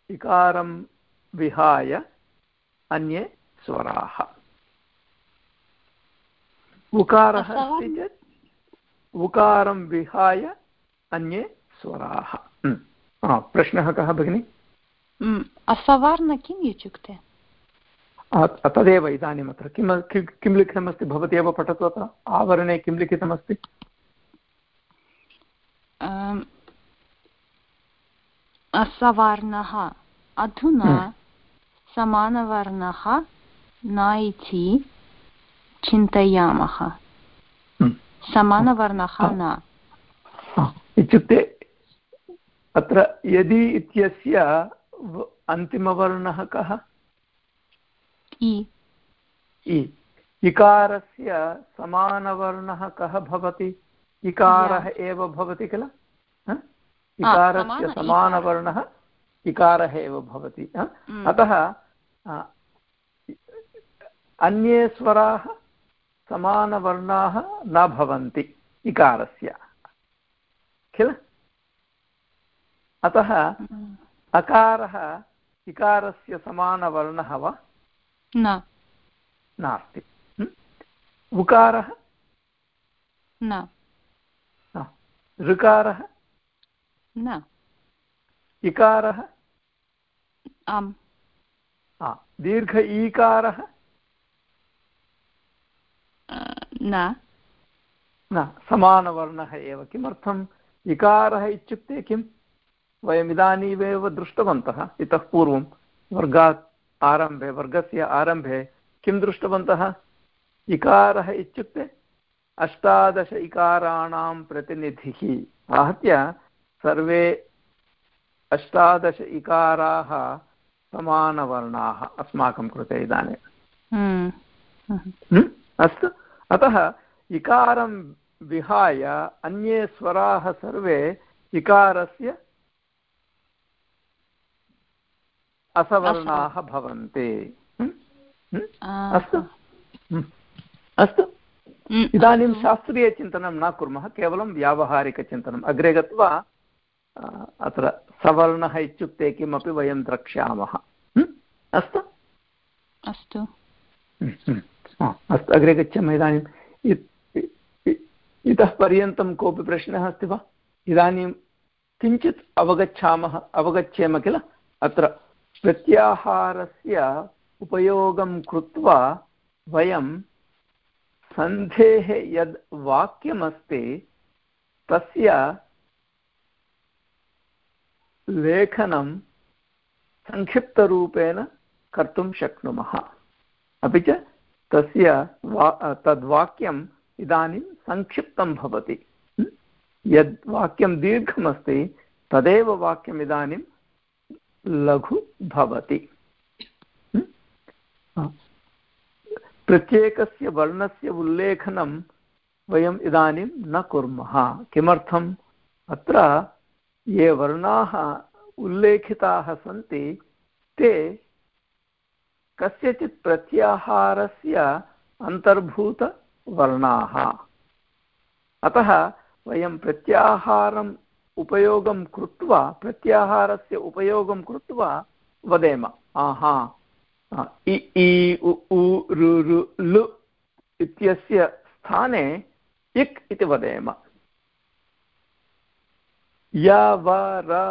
इकारं विहाय अन्ये स्वराः। उकारः अस्ति चेत्? उकारं विहाय अन्ये स्वराः। प्रश्नः कः भगिनि? असवर्ण किम् इत्युक्ते? तदेव इदानीम् अत्र किं किं लिखितमस्ति? भवती एव पठतु अत्र। आवरणे किं लिखितमस्ति? असवर्णः अधुना समानवर्णः न इति चिन्तयामः। समानवर्णः न। इत्युक्ते अत्र यदि इत्यस्य अन्तिमवर्णः कः? इ। इकारस्य समानवर्णः कः भवति? इकारः एव भवति किल? इकारस्य समानवर्णः इकारः एव भवति। अतः अन्ये स्वराः समानवर्णाः न भवन्ति इकारस्य। किल? अतः अकारः इकारस्य समानवर्णः वा? न। नास्ति। उकारः? न। ऋकारः? न। इकारः? आम्। दीर्घ ईकारः? न? न समानवर्णः एव. किमर्थम्? इकारः इत्युक्ते किं वयम् इदानीमेव दृष्टवन्तः इतः पूर्वं वर्गात् आरम्भे वर्गस्य आरम्भे किं दृष्टवन्तः? इकारः इत्युक्ते अष्टादश इकाराणां प्रतिनिधिः आहत्य सर्वे अष्टादश इकाराः समानवर्णाः अस्माकं कृते इदानीं. हम्म, हम्म, अस्तु। अतः इकारं विहाय अन्ये स्वराः सर्वे इकारस्य असवर्णाः भवन्ति। अस्तु? अस्तु? इदानीं शास्त्रीयचिन्तनं न कुर्मः केवलं व्यावहारिकचिन्तनम्। अग्रे गत्वा अत्र सवर्णः इत्युक्ते किमपि वयं द्रक्ष्यामः। अस्तु? अस्तु। अस्तु, अग्रे गच्छामः इदानीम् इतः पर्यन्तं कोऽपि प्रश्नः अस्ति वा? इदानीं किञ्चित् अवगच्छामः, अवगच्छेम किल? अत्र प्रत्याहारस्य उपयोगं कृत्वा वयं सन्धेः यद् वाक्यमस्ति, तस्य लेखनं संक्षिप्तरूपेण कर्तुं शक्नुमः। अपि च तस्य वा तद्वाक्यम् इदानीं संक्षिप्तं भवति। यद् वाक्यं दीर्घमस्ति, तदेव वाक्यम् इदानीं लघु भवति। प्रत्येकस्य वर्णस्य उल्लेखनं वयम् इदानीं न कुर्मः। किमर्थम्? अत्र ये वर्णाः उल्लेखिताः सन्ति, ते कस्यचित् प्रत्याहारस्य अन्तर्भूतवर्णाः अतः वयं प्रत्याहारम् उपयोगं कृत्वा प्रत्याहारस्य उपयोगं कृत्वा वदेम आहा इ इ उ उ रु रु लु इत्यस्य स्थाने इक् इति वदेम या वा र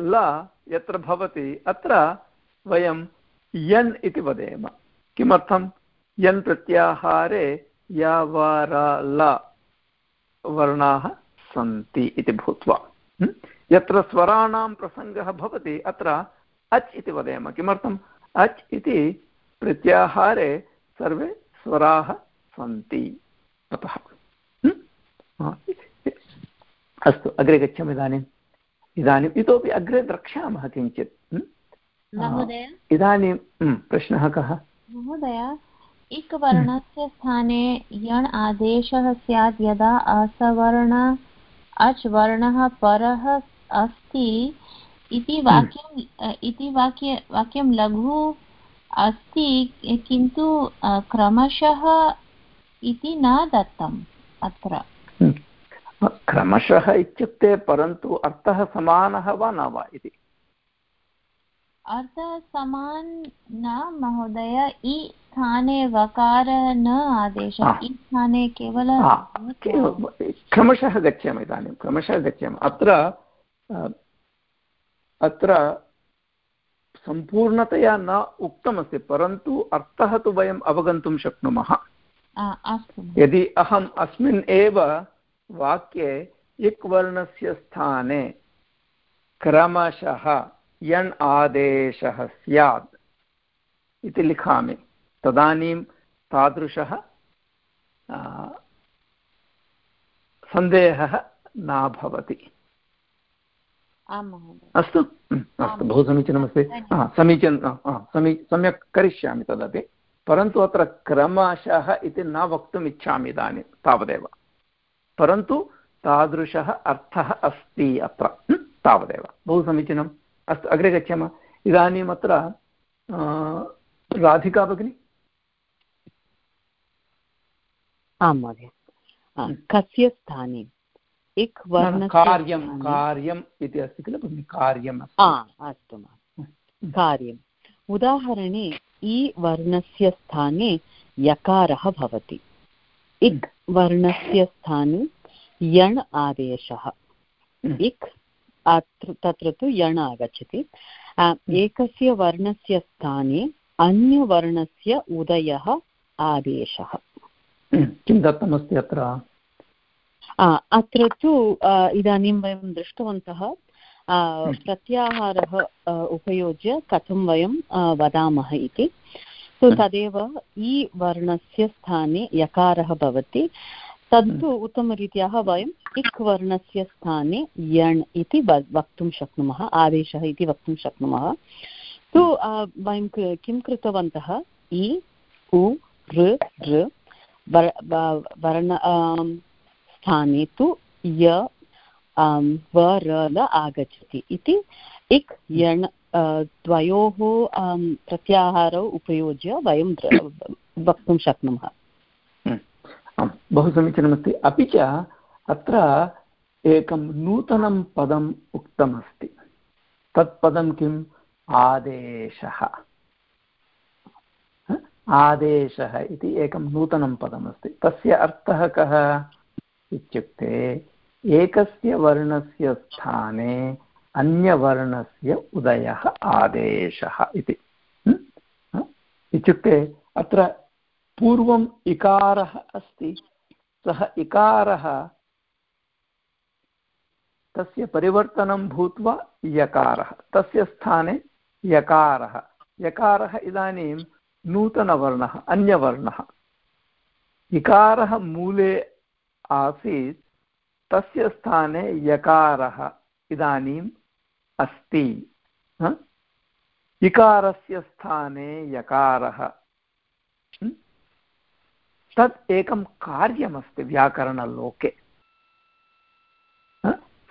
ल यत्र भवति, अत्र वयं यन् इति वदेम। किमर्थं? यन् प्रत्याहारे या वा र ल वर्णाः सन्ति इति भूत्वा। यत्र स्वराणां प्रसङ्गः भवति, अत्र अच् इति वदेम। किमर्थम् अच् इति प्रत्याहारे सर्वे स्वराः सन्ति। अतः। अस्तु, अग्रे गच्छामि इदानीम् इदानीम् इतोपि अग्रे द्रक्ष्यामः किञ्चित् इदानीं प्रश्नः कः? महोदय इकवर्णस्य स्थाने यण् आदेशः स्यात् यदा असवर्ण अच् वर्णः परः अस्ति इति वाक्यम् इति वाक्य वाक्यं लघु अस्ति किन्तु क्रमशः इति न दत्तम् अत्र। क्रमशः इत्युक्ते परन्तु अर्थः समानः वा न वा इति? अर्थः समान न महोदय इ स्थाने वकारः न आदेशः। इ स्थाने केवल क्रमशः गच्छामः इदानीं क्रमशः गच्छामः। अत्र अत्र सम्पूर्णतया न उक्तमस्ति परन्तु अर्थः तु वयम् अवगन्तुं शक्नुमः। यदि अहम् अस्मिन् एव वाक्ये इक् वर्णस्य स्थाने क्रमशः यण् आदेशः स्यात् इति लिखामि। तदानीं तादृशः सन्देहः न भवति। अस्तु। अस्तु। बहु समीचीनमस्ति। समीचीनं समी सम्यक् करिष्यामि तदपि। परन्तु अत्र क्रमशः इति न वक्तुम् इच्छामि इदानीं तावदेव। परन्तु तादृशः अर्थः अस्ति अत्र तावदेव। बहु समीचीनम्। अस्तु अग्रे गच्छामः। इदानीम् अत्र राधिका भगिनी? आं महोदय कस्य स्थाने? इक् वर्ण कार्यं कार्यम् इति अस्ति किल भगिनि? कार्यम् अस्तु। कार्यम्। उदाहरणे इ वर्णस्य स्थाने यकारः भवति। इक् वर्णस्य स्थाने यण् आदेशः। इक् अत्र तत्र तु यण् आगच्छति। एकस्य वर्णस्य स्थाने अन्यवर्णस्य उदयः आदेशः। किं दत्तमस्ति अत्र? अत्र तु इदानीं वयं दृष्टवन्तः प्रत्याहारः उपयुज्य कथं वयं वदामः इति। तु तदेव इ वर्णस्य स्थाने यकारः भवति। तत्तु उत्तमरीत्या वयम् इक् वर्णस्य स्थाने यण् इति वक्तुं शक्नुमः आदेशः इति वक्तुं शक्नुमः। तु वयं किं कृतवन्तः? इ उ ऋ ऋ वर्ण स्थाने तु य व र आगच्छति। इति इक् यण् द्वयोः प्रत्याहारौ उपयुज्य वयं वक्तुं शक्नुमः। बहु समीचीनमस्ति। अपि च अत्र एकं नूतनं पदम् उक्तमस्ति। तत् पदं किम्? आदेशः। आदेशः इति एकं नूतनं पदमस्ति। तस्य अर्थः कः इत्युक्ते, एकस्य वर्णस्य स्थाने अन्यवर्णस्य उदयः आदेशः इति। इत्युक्ते अत्र पूर्वम् इकारः अस्ति। सः इकारः तस्य परिवर्तनं भूत्वा यकारः। तस्य स्थाने यकारः। यकारः इदानीं नूतनवर्णः, अन्यवर्णः। इकारः मूले आसीत्, तस्य स्थाने यकारः इदानीम् अस्ति इकारस्य स्थाने यकारः। तत् एकं कार्यमस्ति व्याकरणलोके।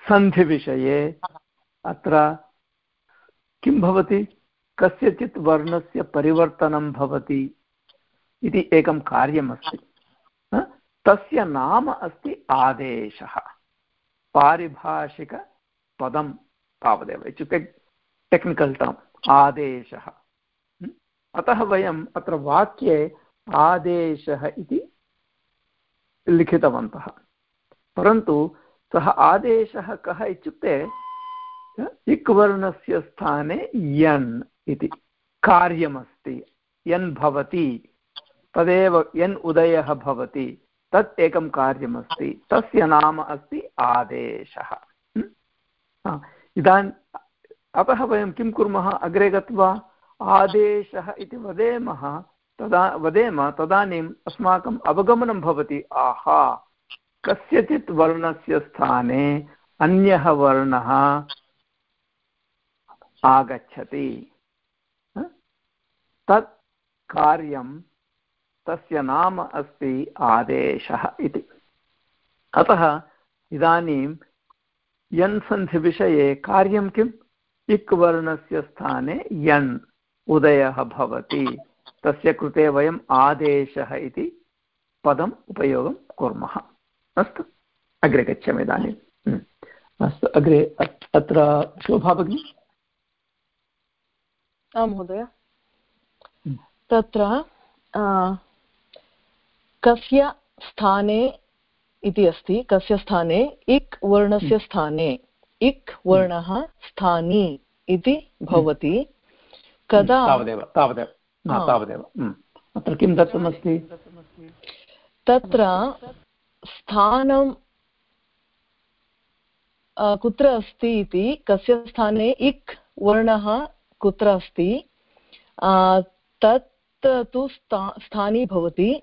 सन्धिविषये अत्र किं भवति? कस्यचित् वर्णस्य परिवर्तनं भवति इति एकं कार्यमस्ति। तस्य नाम अस्ति आदेशः पारिभाषिकपदं तावदेव इत्युक्ते टेक्निकल् टर्म् आदेशः। अतः वयम् अत्र वाक्ये आदेशः इति लिखितवन्तः। परन्तु सः आदेशः कः इत्युक्ते इक् वर्णस्य स्थाने यन् इति, कार्यमस्ति, यन् भवति, तदेव यन् उदयः भवति, तत् एकं कार्यमस्ति, तस्य नाम अस्ति आदेशः। इदानीम् अतः वयं किं कुर्मः? अग्रे गत्वा आदेशः इति वदेमः, तदा, वदेम, तदानीम् अस्माकम् अवगमनं भवति। आहा! कस्यचित् वर्णस्य स्थाने अन्यः वर्णः आगच्छति। तत् कार्यं, तस्य नाम अस्ति आदेशः इति। अतः इदानीं यन् सन्धिविषये कार्यं किम्? इक् वर्णस्य स्थाने यन् उदयः भवति। तस्य कृते वयम् आदेशः इति पदम् उपयोगं कुर्मः। अस्तु अग्रे गच्छामि इदानीम्। अस्तु अग्रे अत्र शोभा भगिनी? आं महोदय। तत्र कस्य स्थाने इति अस्ति। कस्य स्थाने? इक् वर्णस्य हम्म। स्थाने। इक् वर्णः स्थानी इति भवति। कदा? तावदेव तावदेव। तावदेव। अत्र किं दत्तमस्ति? तत्र स्थानं कुत्र अस्ति इति? कस्य स्थाने? इक् वर्णः कुत्र अस्ति? तत् तु स्था स्थानी भवति।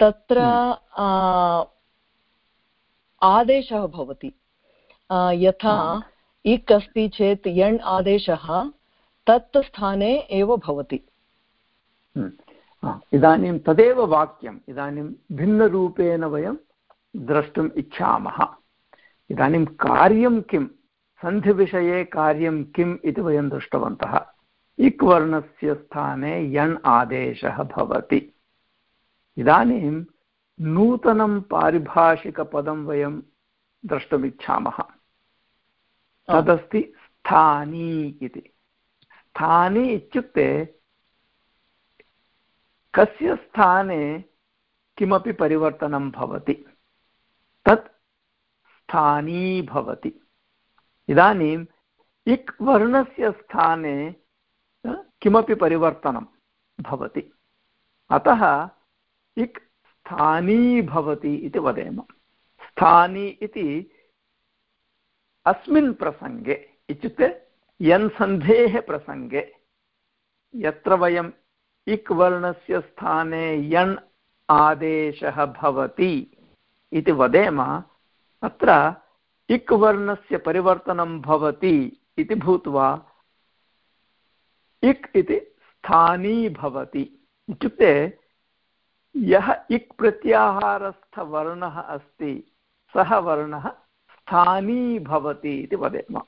तत्र हम्म। आदेशः भवति। यथा इक् अस्ति चेत् यण् आदेशः तत् स्थाने एव भवति। हम्म। इदानीं तदेव वाक्यम् इदानीं भिन्नरूपेण वयं द्रष्टुम् इच्छामः। इदानीं कार्यं किं? सन्धिविषये कार्यं किम् इति वयं दृष्टवन्तः। इक् वर्णस्य स्थाने यण् आदेशः भवति। इदानीं नूतनं पारिभाषिकपदं वयं द्रष्टुमिच्छामः। तदस्ति स्थानी इति। स्थानी इत्युक्ते कस्य स्थाने किमपि परिवर्तनं भवति। तत् स्थानी भवति। इदानीम् इक् वर्णस्य स्थाने किमपि परिवर्तनं भवति। अतः इक् स्थानी भवति इति वदेम। स्थानी इति अस्मिन् प्रसङ्गे इत्युक्ते यन्सन्धेः प्रसङ्गे यत्र वयम् इक् वर्णस्य स्थाने यण् आदेशः भवति इति वदेम, अत्र इक् वर्णस्य परिवर्तनं भवति इति भूत्वा इक् इति स्थानी भवति। इत्युक्ते यः इक् प्रत्याहारस्थवर्णः अस्ति। सः वर्णः स्थानी भवति इति वदेम।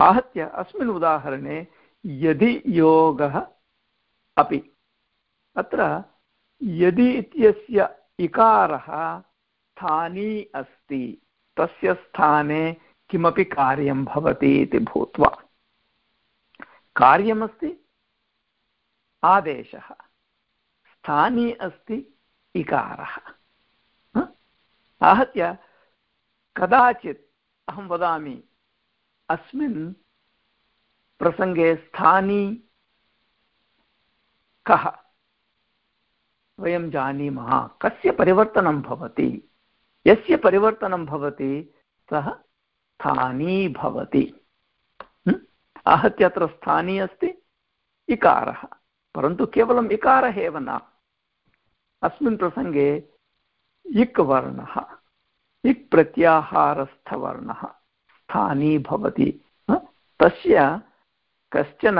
आहत्य अस्मिन् उदाहरणे यदि योगः अपि, अत्र यदि इत्यस्य इकारः स्थानी अस्ति, तस्य स्थाने किमपि कार्यं भवति इति भूत्वा। कार्यमस्ति, आदेशः। स्थानी अस्ति इकारः। आहत्य कदाचित् अहं वदामि, अस्मिन् प्रसङ्गे स्थानी कः? वयं जानीमः, कस्य परिवर्तनं भवति? यस्य परिवर्तनं भवति, सः स्थानी भवति। आहत्य अत्र स्थानी अस्ति, इकारः। परन्तु केवलम् इकारः एव न। अस्मिन् प्रसङ्गे इक् वर्णः, इक् प्रत्याहारस्थवर्णः स्थानी भवति तस्य कश्चन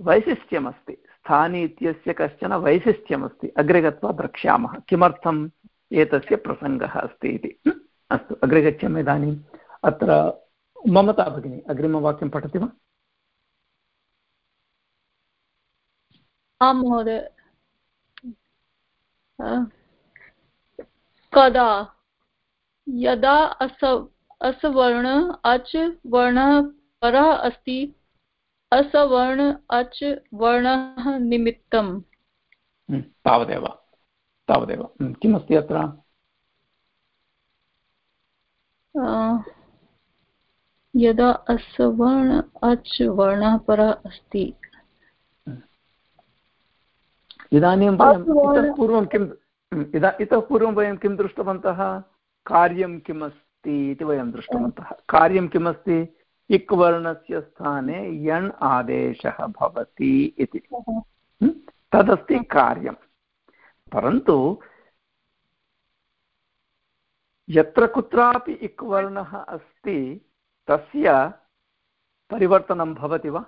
वैशिष्ट्यमस्ति, स्थानि इत्यस्य कश्चन वैशिष्ट्यमस्ति, अग्रे गत्वा द्रक्ष्यामः, किमर्थम् एतस्य प्रसङ्गः अस्ति इति अस्तु, अग्रे गच्छामः इदानीम् अत्र ममता भगिनी, अग्रिमवाक्यं पठति वा? आं महोदय कदा? यदा अस असवर्ण अच् वर्णः परः अस्ति असवर्ण अच् वर्णः निमित्तम्। हम्म, तावदेव तावदेव। हम्म, किमस्ति अत्र? यदा असवर्ण अच् वर्णः परः अस्ति इदानीं इतः पूर्वं किम् इदा इतः पूर्वं वयं किं दृष्टवन्तः? कार्यं किम् अस्ति इति वयं दृष्टवन्तः। कार्यं किमस्ति? इक् वर्णस्य स्थाने यण् आदेशः भवति इति। तदस्ति कार्यं। परन्तु यत्र कुत्रापि इक् वर्णः अस्ति तस्य परिवर्तनं भवति वा?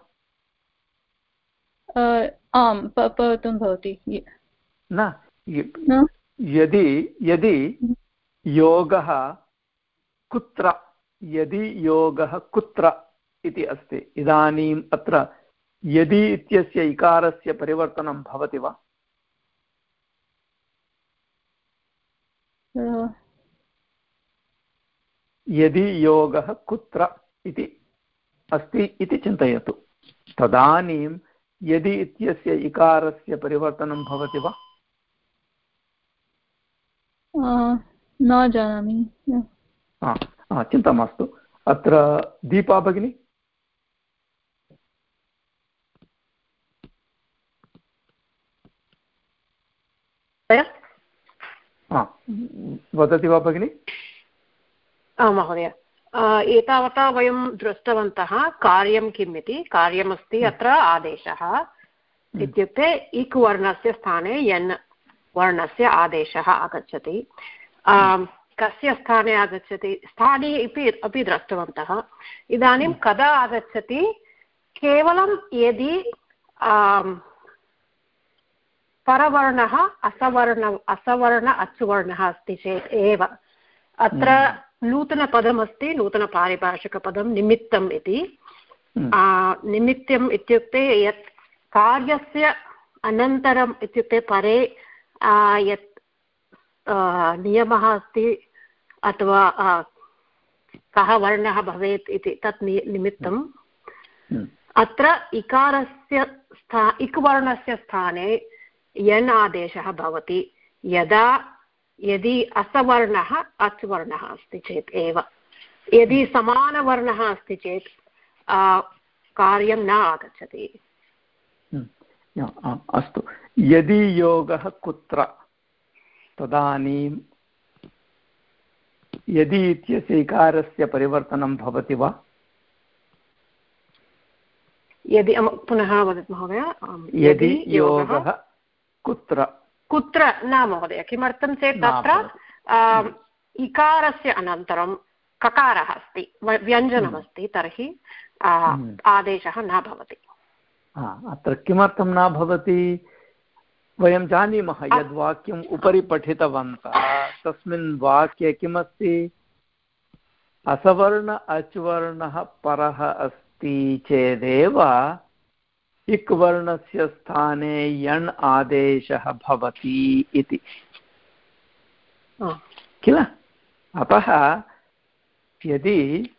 आम् परिवर्तनं भवति। न यदि यदि योगः कुत्र यदि योगः कुत्र इति अस्ति इदानीम् अत्र यदि इत्यस्य इकारस्य परिवर्तनं भवति वा? यदि योगः कुत्र इति अस्ति इति चिन्तयतु। तदानीं यदि इत्यस्य इकारस्य परिवर्तनं भवति वा? न जानामि। चिन्ता मास्तु। अत्र दीपा भगिनी? वदति वा भगिनि? महोदय। एतावता वयं दृष्टवन्तः कार्यं किम् इति। कार्यमस्ति अत्र आदेशः इत्युक्ते इक् वर्णस्य स्थाने यन् वर्णस्य आदेशः आगच्छति। कस्य स्थाने आगच्छति? स्थाने इति अपि दृष्टवन्तः। इदानीं कदा आगच्छति? केवलं यदि परवर्णः असवर्ण असवर्ण अचुवर्णः अस्ति चेत् एव। अत्र नूतनपदमस्ति नूतनपारिभाषिकपदं निमित्तम् इति। निमित्तम् इत्युक्ते यत् कार्यस्य अनन्तरम् इत्युक्ते परे यत् नियमः अस्ति अथवा कः वर्णः भवेत् इति तत् निमित्तं हम्म। अत्र इकारस्य स्था इक् वर्णस्य स्थाने यन् आदेशः भवति यदा यदि असवर्णः अच् वर्णः अस्ति चेत् एव। यदि समानवर्णः अस्ति चेत् कार्यं न आगच्छति। हम्म। अस्तु। यदि योगः कुत्र? तदानीं यदि इत्यस्य इकारस्य परिवर्तनं भवति वा? यदि पुनः वदतु महोदय। यदि योगः कुत्र? कुत्र न महोदय किमर्थं चेत् तत्र इकारस्य अनन्तरं ककारः अस्ति व्यञ्जनमस्ति हम्म। तर्हि हम्म। आदेशः न भवति। अत्र किमर्थं न भवति? वयं जानीमः यद् वाक्यम् उपरि पठितवन्तः। तस्मिन् वाक्ये किमस्ति? असवर्ण अच्वर्णः परः अस्ति चेदेव इक् वर्णस्य स्थाने यण् आदेशः भवति इति। किल? अतः यदि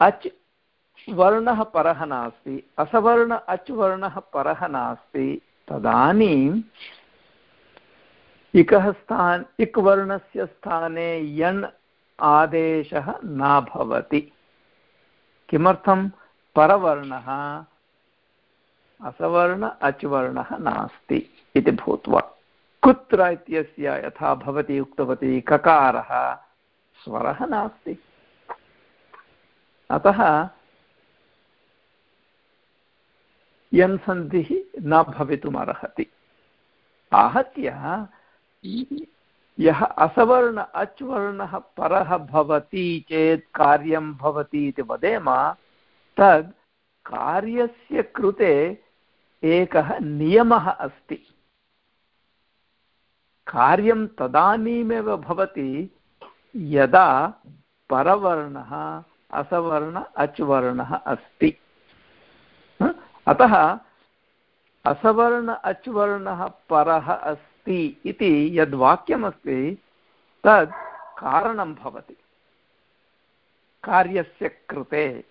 अच् वर्णः परः नास्ति असवर्ण अच् वर्णः परः नास्ति तदानीम् इकः स्थान् इक् वर्णस्य स्थाने यण् आदेशः न भवति। किमर्थं? परवर्णः असवर्ण अचुवर्णः नास्ति इति भूत्वा। कुत्र इत्यस्य यथा भवती उक्तवती ककारः, स्वरः नास्ति। अतः यन् सन्धिः न भवितुमर्हति। आहत्य यः असवर्ण अच्वर्णः परः भवति चेत् कार्यं भवति इति वदेम, तद् कार्यस्य कृते एकः नियमः अस्ति। कार्यं तदानीमेव भवति, यदा परवर्णः, असवर्ण, अच्वर्णः अस्ति। अतः असवर्ण, अच्वर्णः परः अस्ति इति यद्वाक्यमस्ति तद् कारणं भवति। कार्यस्य कृते।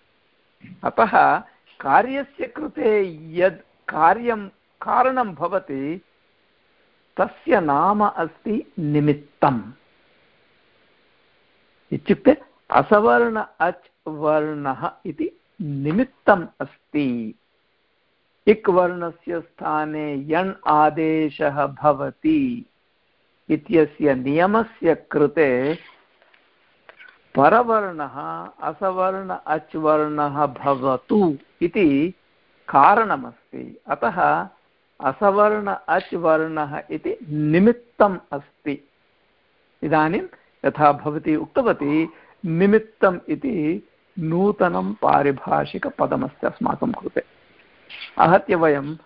अतः कार्यस्य कृते यद् कार्यं, कारणं भवति, तस्य नाम अस्ति निमित्तम्। इत्युक्ते असवर्ण अच् वर्णः इति निमित्तम् अस्ति। इक् वर्णस्य स्थाने यण् आदेशः भवति इत्यस्य नियमस्य कृते परवर्णः, असवर्ण अच्वर्णः भवतु इति कारणमस्ति। अतः असवर्ण अच्वर्णः इति निमित्तम् अस्ति। इदानीं यथा भवती उक्तवती निमित्तम् इति नूतनं पारिभाषिकपदमस्ति अस्माकं कृते। आहत्य वयं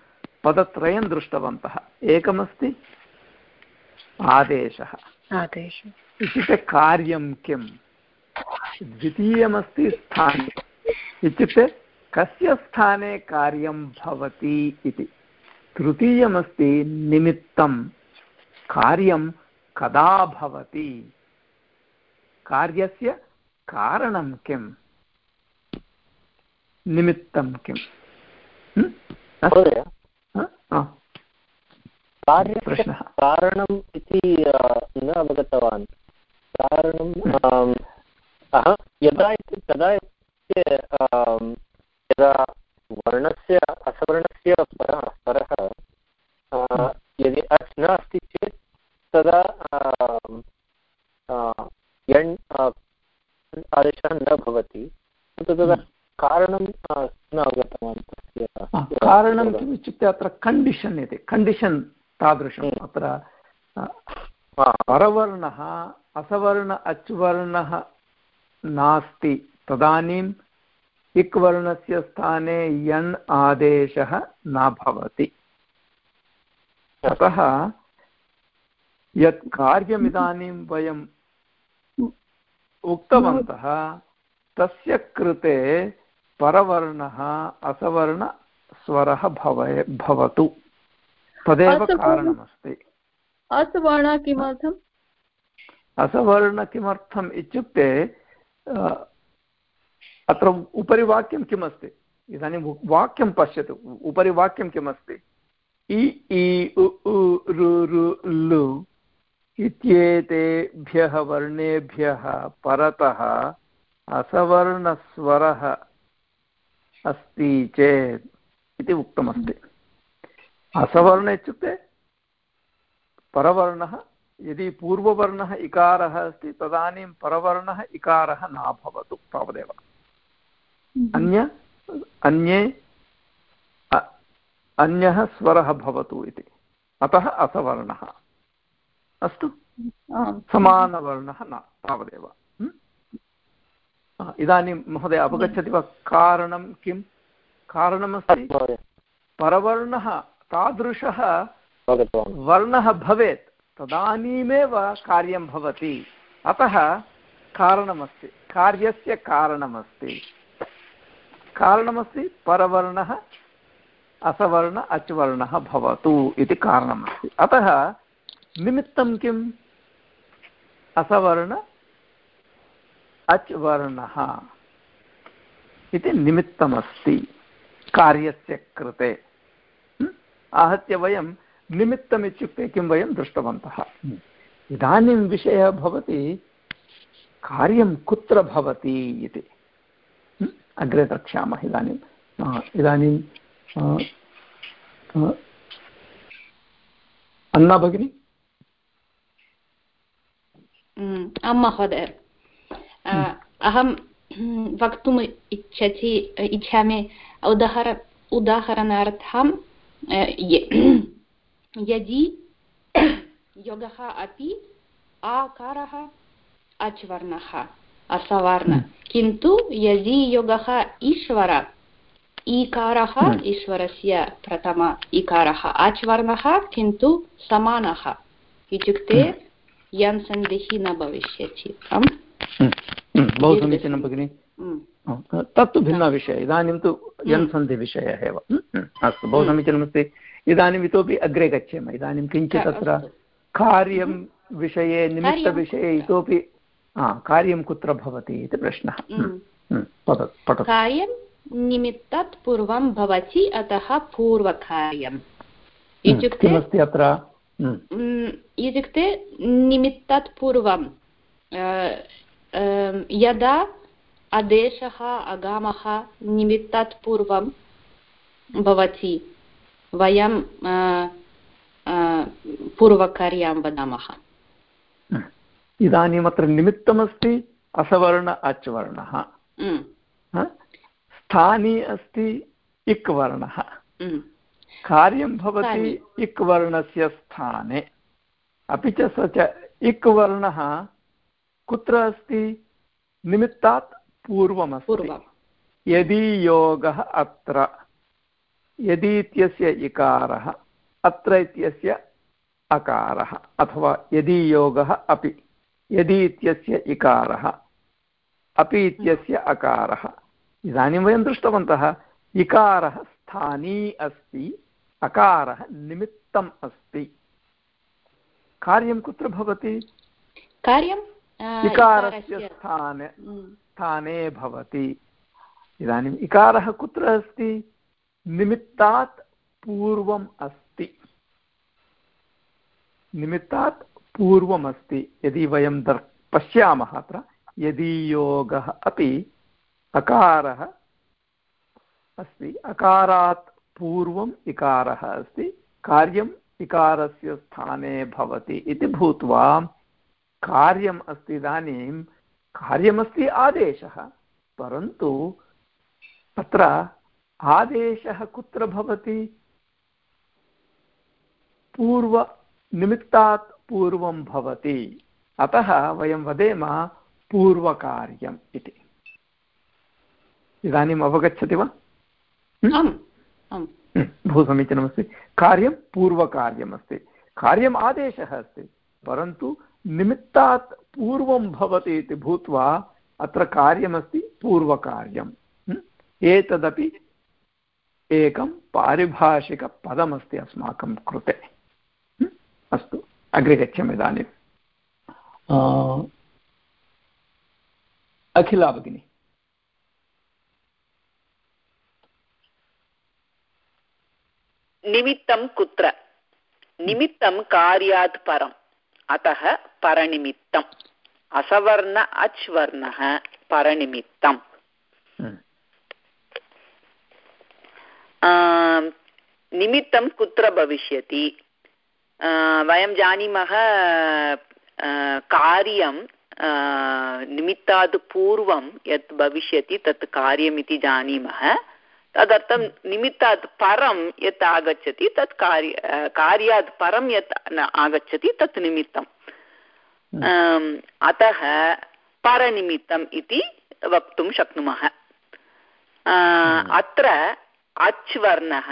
पदत्रयं दृष्टवन्तः। एकमस्ति आदेशः। आदेश। इत्युक्ते कार्यं किम्? द्वितीयमस्ति स्थाने। इत्युक्ते कस्य स्थाने कार्यं भवति इति। तृतीयमस्ति निमित्तं। कार्यं कदा भवति? कार्यस्य कारणं किम्? निमित्तं किम्? महोदय। कारणम् इति न अवगतवान्। कारणं यदा तदा यदा वर्णस्य असवर्णस्य परः परः यदि अच् न अस्ति चेत् तदा यण् आदेशः न भवति। तदा कारणं न अवगतवान् तस्य कारणं किम् इत्युक्ते अत्र कण्डिशन् इति। कण्डिशन् तादृशम्। अत्र परवर्णः असवर्ण अच्वर्णः नास्ति तदानीम्। इक् वर्णस्य स्थाने यण् आदेशः न भवति। अतः यत् कार्यमिदानीं वयम् उक्तवन्तः तस्य कृते परवर्णः असवर्णस्वरः भवे भवतु। तदेव कारणमस्ति। असवर्ण किमर्थम्? असवर्ण किमर्थम् इत्युक्ते अत्र उपरि वाक्यं किमस्ति? इदानीं वाक्यं पश्यतु। उपरि वाक्यं किमस्ति? इ इ, उ लु इत्येतेभ्यः वर्णेभ्यः परतः असवर्णस्वरः अस्ति चेत् इति उक्तमस्ति। असवर्ण इत्युक्ते परवर्णः, यदि पूर्ववर्णः इकारः अस्ति, तदानीं परवर्णः इकारः न भवतु, तावदेव। अन्य अन्ये अन्यः स्वरः भवतु इति। अतः असवर्णः। अस्तु? समानवर्णः न तावदेव। इदानीं महोदय अवगच्छति वा? कारणं किं? कारणमस्ति? परवर्णः तादृशः वर्णः भवेत्। तदानीमेव कार्यं भवति। अतः कारणमस्ति। कार्यस्य कारणमस्ति। कारणमस्ति, परवर्णः, असवर्ण, अच्वर्णः भवतु इति कारणमस्ति। अतः निमित्तं किम्? असवर्ण अच् वर्णः इति निमित्तमस्ति कार्यस्य कृते। आहत्य वयं निमित्तमित्युक्ते किं वयं दृष्टवन्तः? इदानीं विषयः भवति, कार्यं कुत्र भवति इति। अग्रे द्रक्ष्यामः इदानीम् इदानीं अन्ना भगिनी? आं महोदय। अहं वक्तुम् इच्छति इच्छामि उदाहर उदाहरणार्थं यदि योगः अपि आकारः अच्वर्णः असवर्ण किन्तु यदि योगः ईश्वर ईकारः ईश्वरस्य प्रथम इकारः आच् वर्णः किन्तु समानः इत्युक्ते यन् सन्धिः न भविष्यति बहु समीचीनं भगिनि तत्तु भिन्नविषयः इदानीं तु यन् सन्धिविषयः एव. अस्तु बहु समीचीनमस्ति. इदानीम् इतोपि अग्रे गच्छेम. इदानीं किञ्चित् अत्र कार्यं विषये निमित्तविषये इतोपि कार्यं कुत्र भवति इति प्रश्नः। कार्यं निमित्तात् पूर्वं भवति अतः पूर्वकार्यम्। इत्युक्ते किमस्ति अत्र? इत्युक्ते निमित्तात् पूर्वं यदा आदेशः आगामः निमित्तात् पूर्वं भवति वयं पूर्वकार्यं वदामः। इदानीम् अत्र निमित्तमस्ति असवर्ण अच् वर्णः स्थानी अस्ति इक् वर्णः कार्यं भवति इक् वर्णस्य स्थाने। अपि च स च इक् वर्णः कुत्र अस्ति? निमित्तात् पूर्वमस्ति। यदि योगः अत्र यदि इत्यस्य इकारः अत्र इत्यस्य अकारः अथवा यदि योगः अपि यदि इत्यस्य इकारः अपि इत्यस्य अकारः। इदानीं वयं दृष्टवन्तः इकारः स्थानी अस्ति अकारः निमित्तम् अस्ति। कार्यं कुत्र भवति? कार्यं इकारस्य स्थाने स्थाने भवति। इदानीम् इकारः कुत्र अस्ति? निमित्तात् पूर्वम् अस्ति। निमित्तात् पूर्वमस्ति। यदि वयं दर्, पश्यामः अत्र, यदि योगः अपि अकारः अस्ति, अकारात् पूर्वम् इकारः अस्ति, कार्यम् इकारस्य स्थाने भवति इति भूत्वा कार्यम् अस्ति इदानीं, कार्यमस्ति आदेशः, परन्तु अत्र आदेशः कुत्र भवति? पूर्वनिमित्तात् पूर्वं भवति। अतः वयं वदेम पूर्वकार्यम् इति। इदानीम् अवगच्छति वा? बहु समीचीनमस्ति। कार्यं पूर्वकार्यमस्ति कार्यम् आदेशः अस्ति। परन्तु निमित्तात् पूर्वं भवति इति भूत्वा अत्र कार्यमस्ति पूर्वकार्यम्। एतदपि एकं पारिभाषिकपदमस्ति अस्माकं कृते। अस्तु। अग्रे गच्छामि इदानीम् अखिला भगिनी। निमित्तं कुत्र? निमित्तं कार्यात् परम्। अतः परनिमित्तम्। असवर्ण अच् वर्णः परनिमित्तम् निमित्तं कुत्र भविष्यति? वयं जानीमः कार्यं निमित्तात् पूर्वं यत् भविष्यति तत् कार्यमिति जानीमः। तदर्थं निमित्तात् परं यत् आगच्छति तत् कार्य कार्यात् परं यत् आगच्छति तत् निमित्तम् अतः परनिमित्तम् इति वक्तुं शक्नुमः। अत्र अच् वर्णः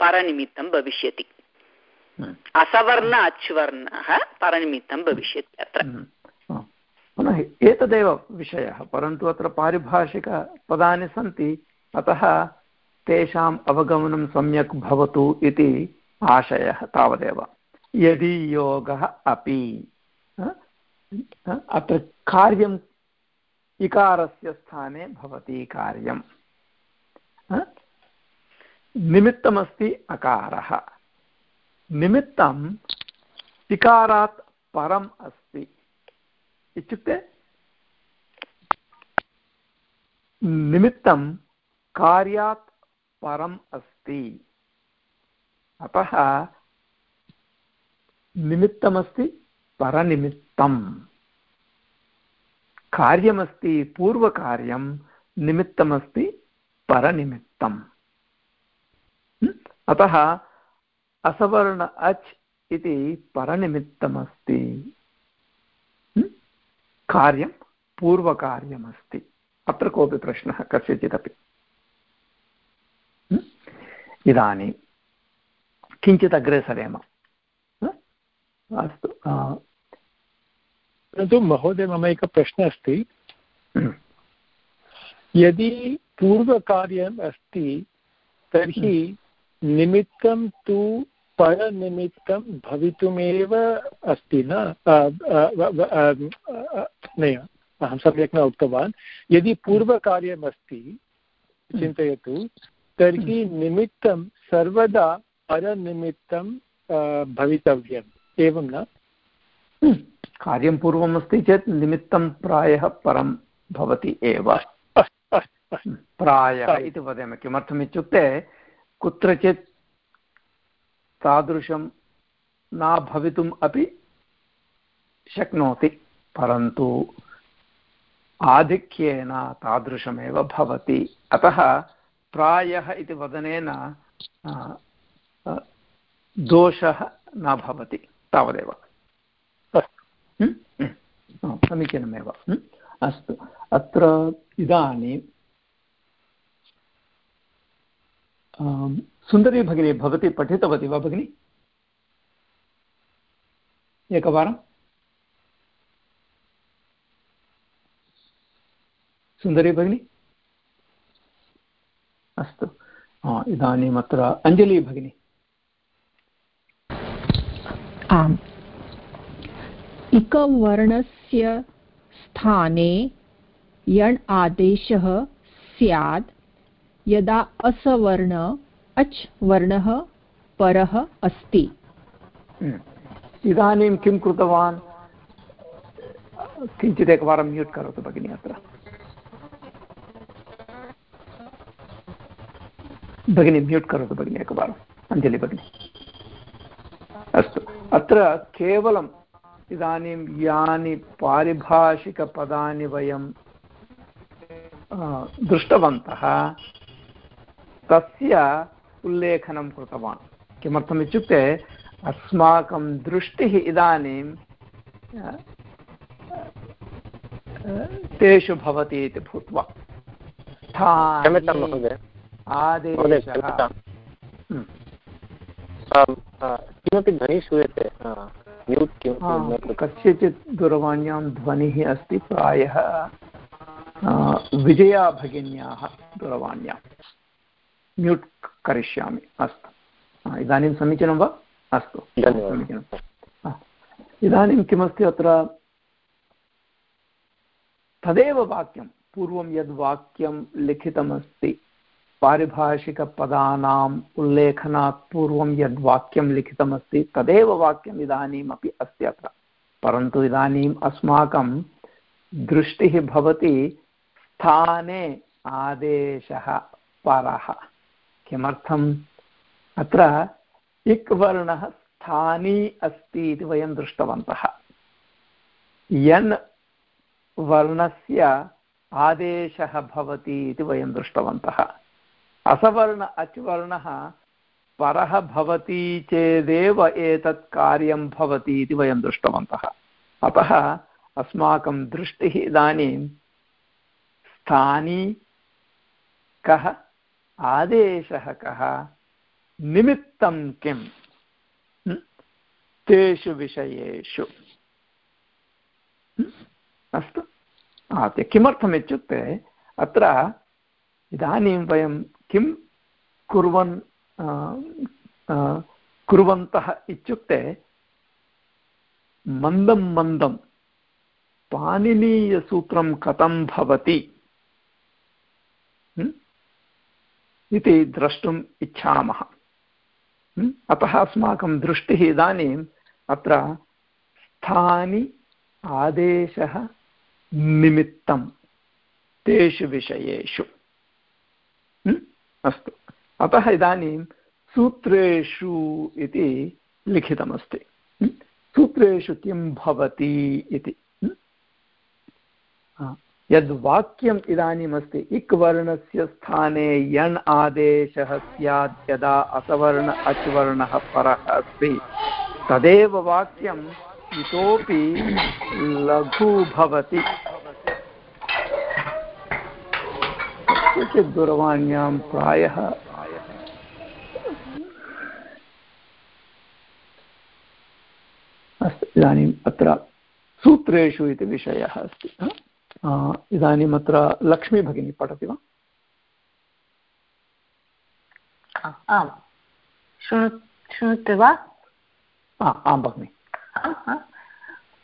परनिमित्तं भविष्यति। असवर्ण अच् वर्णः परनिमित्तं भविष्यति अत्र पुनः एतदेव विषयः परन्तु अत्र पारिभाषिकपदानि सन्ति अतः तेषाम् अवगमनं सम्यक् भवतु इति आशयः तावदेव यदि योगः अपि अत्र कार्यम् इकारस्य स्थाने भवति कार्यं निमित्तमस्ति अकारः निमित्तम् इकारात् परम् अस्ति। इत्युक्ते निमित्तं कार्यात् परम् अस्ति। अतः निमित्तमस्ति परनिमित्तम्। कार्यमस्ति पूर्वकार्यं, निमित्तमस्ति परनिमित्तम्। अतः असवर्ण अच् इति परनिमित्तमस्ति। कार्यं पूर्वकार्यमस्ति। अत्र कोऽपि प्रश्नः कस्यचिदपि। इदानीं किञ्चित् अग्रे सरेम। अस्तु परन्तु महोदय मम एकः प्रश्नः अस्ति। यदि पूर्वकार्यम् अस्ति तर्हि निमित्तं तु परनिमित्तं भवितुमेव अस्ति न? नय अहं सम्यक् न उक्तवान्। यदि पूर्वकार्यमस्ति चिन्तयतु तर्हि निमित्तं सर्वदा परनिमित्तं भवितव्यम् एवं न? कार्यं पूर्वमस्ति चेत् निमित्तं प्रायः परं भवति एव। प्रायः इति वदामि किमर्थम् इत्युक्ते कुत्रचित् तादृशं न भवितुम् अपि शक्नोति परन्तु आधिक्येन तादृशमेव भवति। अतः प्रायः इति वदनेन दोषः न भवति तावदेव। समीचीनमेव। अस्तु। अत्र इदानीं सुन्दरी भगिनी भवती पठितवती वा भगिनि? एकवारं। सुन्दरी भगिनी? अस्तु। इदानीम् अत्र अञ्जली भगिनी। आम्। इकवर्णस्य स्थाने यण् आदेशः स्यात्, यदा असवर्ण अच् वर्णः परः अस्ति। हम्म। इदानीं किं कृतवान्? किञ्चित् एकवारं म्यूट् करोतु भगिनि अत्र। भगिनी, म्यूट् करोतु भगिनि एकवारम् अञ्जलि भगिनी। अस्तु। अत्र केवलम् इदानीं यानि पारिभाषिकपदानि वयं दृष्टवन्तः, तस्य उल्लेखनं कृतवान्। किमर्थम् इत्युक्ते अस्माकं दृष्टिः इदानीं तेषु भवति इति भूत्वा। हम्म। किमपि ध्वनिः श्रूयते? कस्यचित् दूरवाण्यां ध्वनिः अस्ति प्रायः विजया भगिन्याः दूरवाण्यां म्यूट् करिष्यामि। अस्तु। इदानीं समीचीनं वा? अस्तु। समीचीनम् इदानीं किमस्ति अत्र? तदेव वाक्यं। पूर्वं यद् वाक्यं लिखितमस्ति पारिभाषिकपदानाम् उल्लेखनात् पूर्वं यद् वाक्यं लिखितमस्ति तदेव वाक्यम् इदानीमपि अस्ति अत्र। परन्तु इदानीम् अस्माकं दृष्टिः भवति स्थाने आदेशः परः। किमर्थम्? अत्र इक् वर्णः स्थानी अस्ति इति वयं दृष्टवन्तः। यन् वर्णस्य आदेशः भवति इति वयं दृष्टवन्तः। असवर्ण अच्वर्णः परः भवति चेदेव एतत् कार्यं भवति इति वयं दृष्टवन्तः। अतः अस्माकं दृष्टिः इदानीं स्थानी कः? आदेशः कः? निमित्तं किं तेषु विषयेषु। अस्तु। किमर्थमित्युक्ते, अत्र इदानीं वयं किं कुर्वन् कुर्वन्तः इत्युक्ते, मन्दं मन्दं, पाणिनीयसूत्रं कथं भवति? इति द्रष्टुम् इच्छामः। अतः अस्माकं दृष्टिः इदानीम् अत्र स्थानि, आदेशः निमित्तं तेषु विषयेषु। अस्तु। अतः इदानीं सूत्रेषु इति लिखितमस्ति। सूत्रेषु किं भवति इति। यद्वाक्यम् इदानीमस्ति इक् वर्णस्य स्थाने यण् आदेशः स्यात् यदा असवर्ण अच्वर्णः परः अस्ति। तदेव वाक्यम् इतोपि लघु भवति। क्वचित् दूरवाण्यां प्रायः अस्तु, इदानीम् अत्र सूत्रेषु इति विषयः अस्ति। इदानीम् अत्र लक्ष्मी भगिनी पठति वा आम् शृणु शृणोति वा आं भगिनि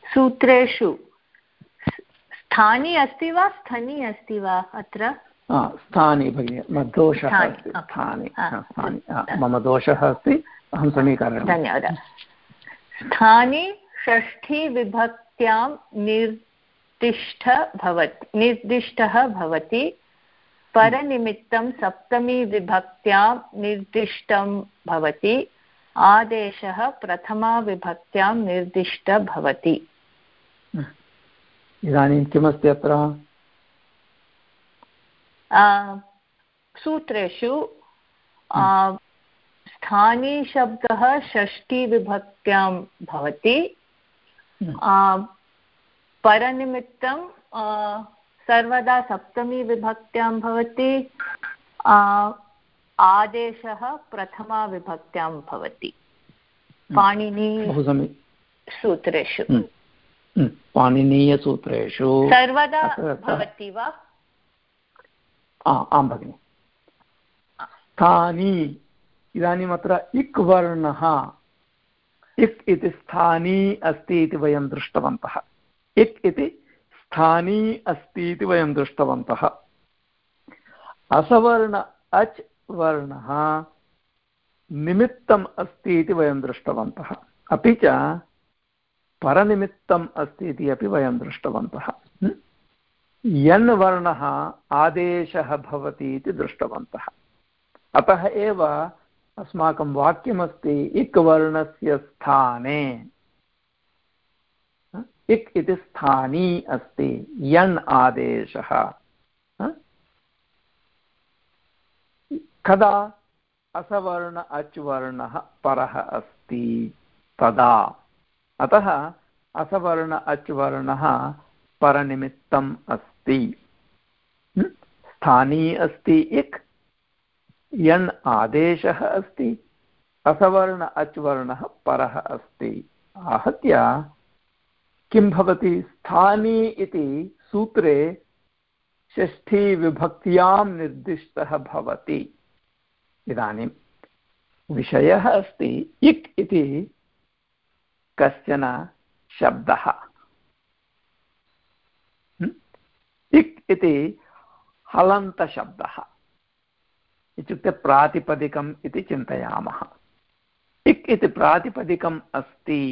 सूत्रेषु स्थानी अस्ति वा स्थनी अस्ति वा अत्र स्थानी भगिनि दोषः अस्ति स्थानी स्थानी मम दोषः अस्ति अहं समीकरणं धन्यवादः स्थानि षष्ठीविभक्त्यां निर्दिष्ट भवति निर्दिष्टः भवति। परनिमित्तं सप्तमीविभक्त्यां निर्दिष्टं भवति। आदेशः प्रथमाविभक्त्यां निर्दिष्ट भवति। इदानीं किमस्ति अत्र? सूत्रेषु स्थानीशब्दः षष्टिविभक्त्यां भवति। परनिमित्तं सर्वदा सप्तमीविभक्त्यां भवति आदेशः प्रथमाविभक्त्यां भवति। पाणिनि सूत्रेषु। पाणिनीयसूत्रेषु सर्वदा भवति वा? आं भगिनि। स्थानी इदानीम् अत्र इक् वर्णः इक् इति स्थानी अस्ति इति वयं दृष्टवन्तः। इक् इति स्थानी अस्ति इति वयं दृष्टवन्तः। असवर्ण, अच् वर्णः निमित्तम् अस्ति इति वयं दृष्टवन्तः। अपि च परनिमित्तम् अस्ति इति अपि वयं दृष्टवन्तः। यन् वर्णः आदेशः भवति इति दृष्टवन्तः। अतः एव अस्माकं वाक्यमस्ति इक् वर्णस्य स्थाने। इक् इति स्थानी अस्ति। यण् आदेशः। कदा? असवर्ण अच् वर्णः परः अस्ति। तदा। अतः असवर्ण अच्वर्णः परनिमित्तम् अस्ति। स्थानी अस्ति इक्। यण् आदेशः अस्ति। असवर्ण अच्वर्णः परः अस्ति। आहत्य किं भवति स्थानी इति सूत्रे षष्ठीविभक्त्यां निर्दिष्टः भवति। इदानीं विषयः अस्ति इक् इति कश्चन शब्दः। इक् इति हलन्तशब्दः इत्युक्ते प्रातिपदिकम् इति चिन्तयामः। इक् इति प्रातिपदिकम् अस्ति।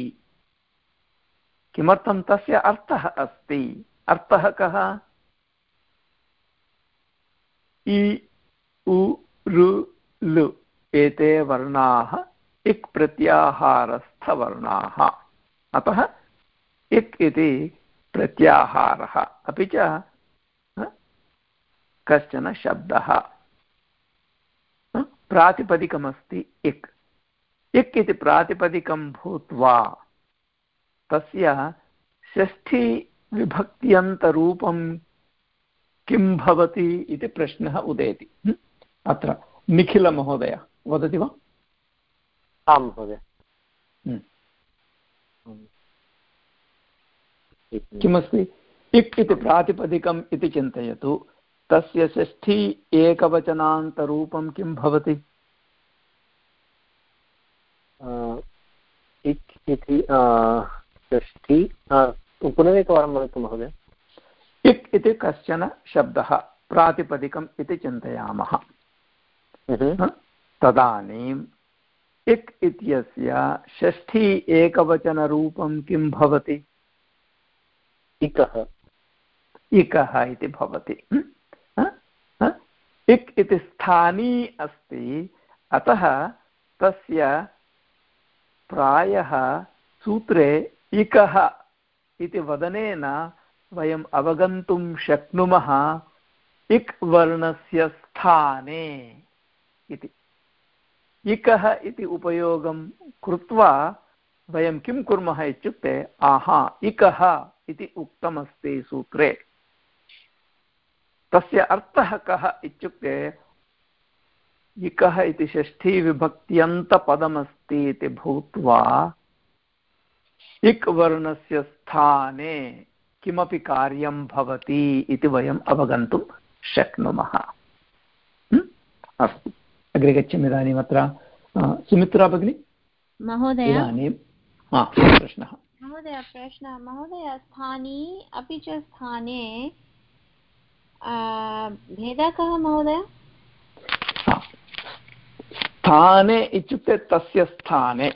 किमर्थं तस्य अर्थः अस्ति? अर्थः कः? इ, उ ऋ लु एते वर्णाः इक् प्रत्याहारस्थवर्णाः। अतः इक् इति प्रत्याहारः। अपि च कश्चन शब्दः। प्रातिपदिकमस्ति इक्। इक् इति प्रातिपदिकं भूत्वा तस्य षष्ठीविभक्त्यन्तरूपं किं भवति इति प्रश्नः उदेति। अत्र निखिलमहोदय वदति वा? आं महोदय। किमस्ति? इक् इति प्रातिपदिकम् इति चिन्तयतु। तस्य षष्ठी एकवचनान्तरूपं किं भवति? इक् इति षष्ठी पुनरेकवारं वदतु महोदय इक् इति कश्चन शब्दः प्रातिपदिकम् इति चिन्तयामः। तदानीम् इक् इत्यस्य षष्ठी एकवचनरूपं किं भवति? इकः। इकः इति भवति। इक् इति स्थानी अस्ति अतः तस्य प्रायः सूत्रे इकः इति वदनेन वयम् अवगन्तुं शक्नुमः इक् वर्णस्य स्थाने इति। इकः इति उपयोगं कृत्वा वयं किं कुर्मः इत्युक्ते, आहा, इकः इति उक्तमस्ति सूत्रे। तस्य अर्थः कः इत्युक्ते, इकः इति षष्ठीविभक्त्यन्तपदमस्ति इति भूत्वा इक् वर्णस्य स्थाने किमपि कार्यं भवति इति वयम् अवगन्तुं शक्नुमः। अस्तु। अग्रे गच्छामि इदानीम् अत्र। सुमित्रा भगिनी? महोदय? इदानीं प्रश्नः। महोदय प्रश्नः। महोदय स्थानी अपि च स्थाने भेदः कः महोदय? स्थाने इत्युक्ते तस्य स्थाने।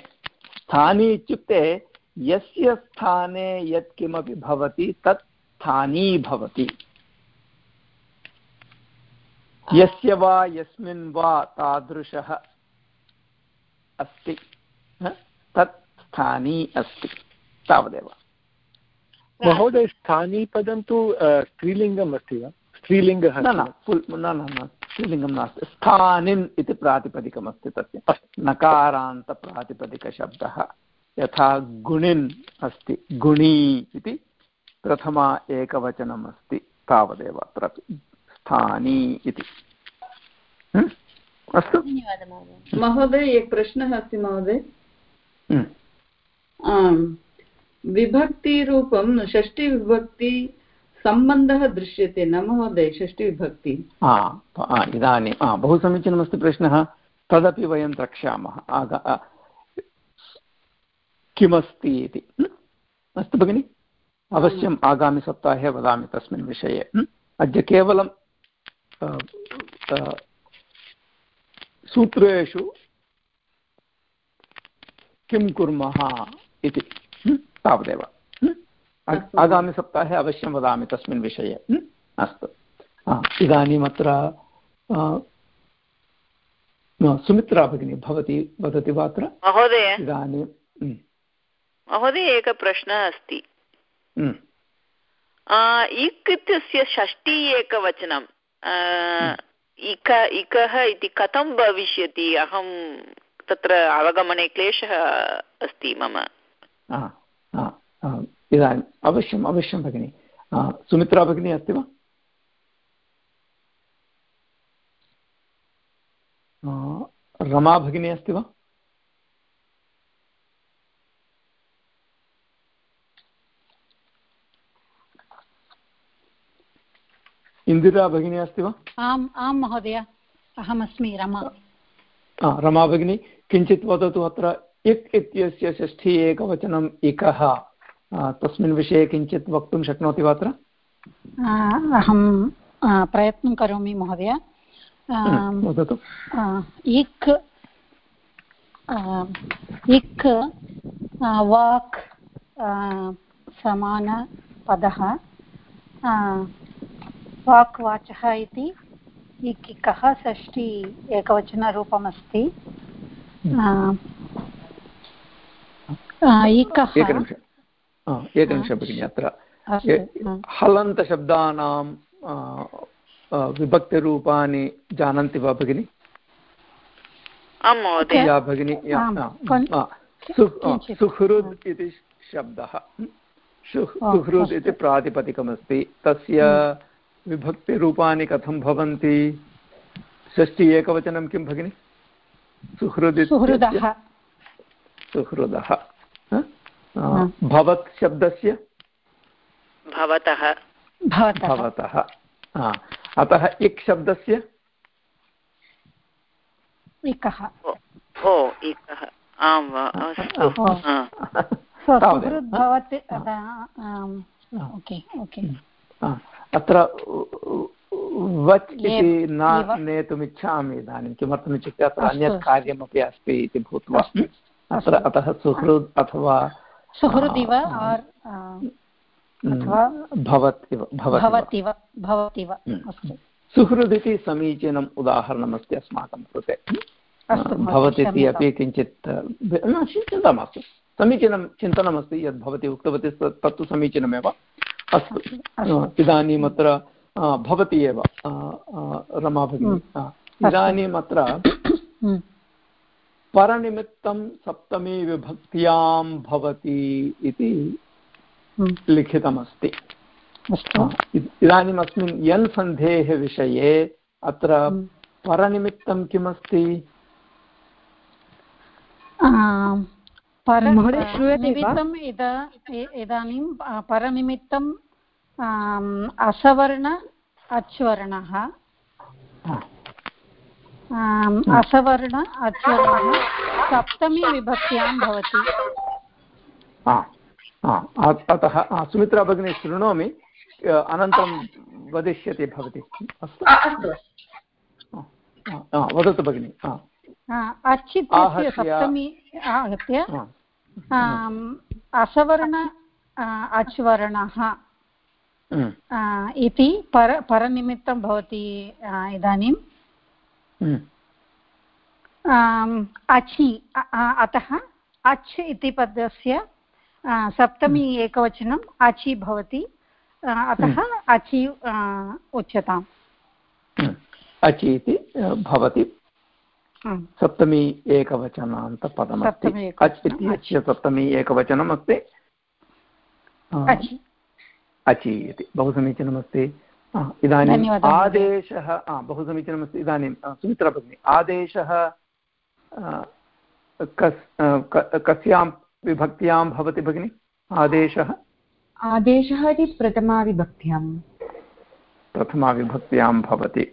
स्थानी इत्युक्ते यस्य स्थाने यत्किमपि भवति तत् स्थानी भवति। यस्य वा यस्मिन् वा तादृशः अस्ति तत् स्थानी अस्ति तावदेव। महोदय स्थानी पदं तु स्त्रीलिङ्गम् अस्ति वा? स्त्रीलिङ्गः न न न न स्त्रीलिङ्गं नास्ति। स्थानिन् इति प्रातिपदिकमस्ति तस्य। नकारान्तप्रातिपदिकशब्दः। यथा गुणिन् अस्ति गुणी इति प्रथमा एकवचनम् अस्ति तावदेव अत्रापि स्थानी इति। अस्तु। महोदय। एक प्रश्नः अस्ति महोदय। विभक्तिरूपं षष्टिविभक्ति सम्बन्धः दृश्यते न महोदय षष्टिविभक्ति? इदानीं बहु समीचीनमस्ति प्रश्नः। तदपि वयं द्रक्ष्यामः। आग किमस्ति इति। अस्तु भगिनि अवश्यम् आगामिसप्ताहे वदामि तस्मिन् विषये। अद्य केवलं सूत्रेषु किं कुर्मः इति तावदेव। आगामिसप्ताहे अवश्यं वदामि तस्मिन् विषये। अस्तु। इदानीम् अत्र सुमित्रा भगिनी भवती वदति वा अत्र? महोदय। इदानीं महोदय एकः प्रश्नः अस्ति। इक् इत्यस्य षष्टि एकवचनं इक इकः इति कथं भविष्यति? अहं तत्र अवगमने क्लेशः अस्ति मम। इदानीम् अवश्यम् अवश्यं भगिनि। सुमित्रा भगिनी अस्ति वा? रमा भगिनी अस्ति वा? इन्दिरा भगिनी अस्ति वा? आम् आं महोदय। अहमस्मि रमा। रमा भगिनी किञ्चित् वदतु अत्र इक् इत्यस्य षष्ठी एकवचनम् इकः। तस्मिन् विषये किञ्चित् वक्तुं शक्नोति वा अत्र? अहं प्रयत्नं करोमि महोदय। वदतु। इक् इक् वाक् समानपदः। वाक्वाचः इति इक् इकः षष्ठी एकवचनरूपमस्ति. इकः एकनिमिषं भगिनि अत्र. हलन्तशब्दानां विभक्तिरूपाणि जानन्ति वा भगिनि? या भगिनि सुहृद् इति शब्दः। सुहृद् इति प्रातिपदिकमस्ति। तस्य विभक्तिरूपाणि कथं भवन्ति? षष्टि एकवचनं किं भगिनि? सुहृद्। सुहृदः। सुहृदः भवत् शब्दस्य? भवतः। भवतः। अतः इक् शब्दस्य? इकः। ओ इकः। आं वा अत्र वच् इति न नेतुमिच्छामि इदानीं किमर्थमित्युक्ते अत्र अन्यत् कार्यमपि अस्ति इति भूत्वा। अत्र अतः सुहृद् अथवा सुहृदिव भवतिव भवतिव भवतिव सुहृद् इति समीचीनम् उदाहरणमस्ति अस्माकं कृते। भवति इति अपि किञ्चित् चिन्ता मास्तु। समीचीनं चिन्तनमस्ति यद् भवती उक्तवती तत्तु समीचीनमेव। अस्तु इदानीम् अत्र भवति एव रमा भगिनी. इदानीम् अत्र परनिमित्तं सप्तमी विभक्त्यां भवति इति लिखितमस्ति. इदानीम् अस्मिन् यन् सन्धेः विषये अत्र परनिमित्तं किमस्ति? परनिमित्तम् इदानीं परनिमित्तम् असवर्ण अच्वर्णः। असवर्ण अच्वर्णः सप्तमी विभक्त्यां भवति। अतः सुमित्रा भगिनी शृणोमि अनन्तरं वदिष्यति भवती। अस्तु। वदतु भगिनि अच् इत्यस्य सप्तमी आहत्य असवर्ण अच्वर्णः इति पर परनिमित्तं भवति इदानीं। अचि अतः अच् इति पदस्य सप्तमी एकवचनम् अचि भवति अतः अचि उच्यताम्। अचि इति भवति। सप्तमी एकवचनान्तपदमस्ति अच् इत्यस्य सप्तमी एकवचनम् अस्ति अचि इति बहु समीचीनमस्ति इदानीम् आदेशः बहु समीचीनमस्ति इदानीं सुमित्रा भगिनी आदेशः कस् कस्यां विभक्त्यां भवति भगिनि आदेशः आदेशः इति प्रथमाविभक्त्यां प्रथमाविभक्त्यां भवति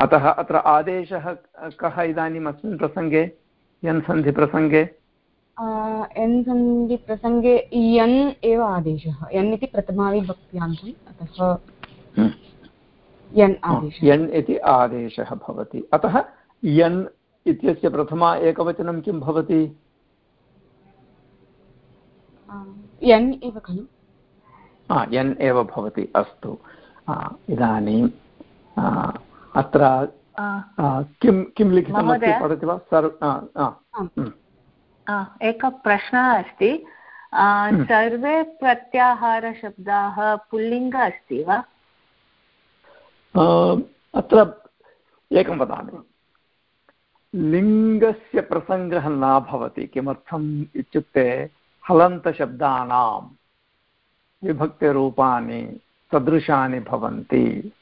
अतः अत्र आदेशः कः इदानीम् अस्मिन् प्रसङ्गे यन् सन्धिप्रसङ्गे यन् सन्धिप्रसङ्गे यन् एव आदेशः। यन् इति प्रथमाविभक्त्यान्तम् अतः यन् आदेशः। यन् इति आदेशः भवति। अतः यन् इत्यस्य प्रथमा एकवचनं किं भवति? यन् एव खलु। यन् एव भवति अस्तु। इदानीं अत्र किं किं लिखितमस्ति पठति वा सर्व एकः प्रश्नः अस्ति। सर्वे प्रत्याहारशब्दाः पुल्लिङ्ग अस्ति वा? अत्र एकं वदामि। लिङ्गस्य प्रसङ्गः न भवति किमर्थम् इत्युक्ते हलन्तशब्दानां विभक्तिरूपाणि सदृशानि भवन्ति।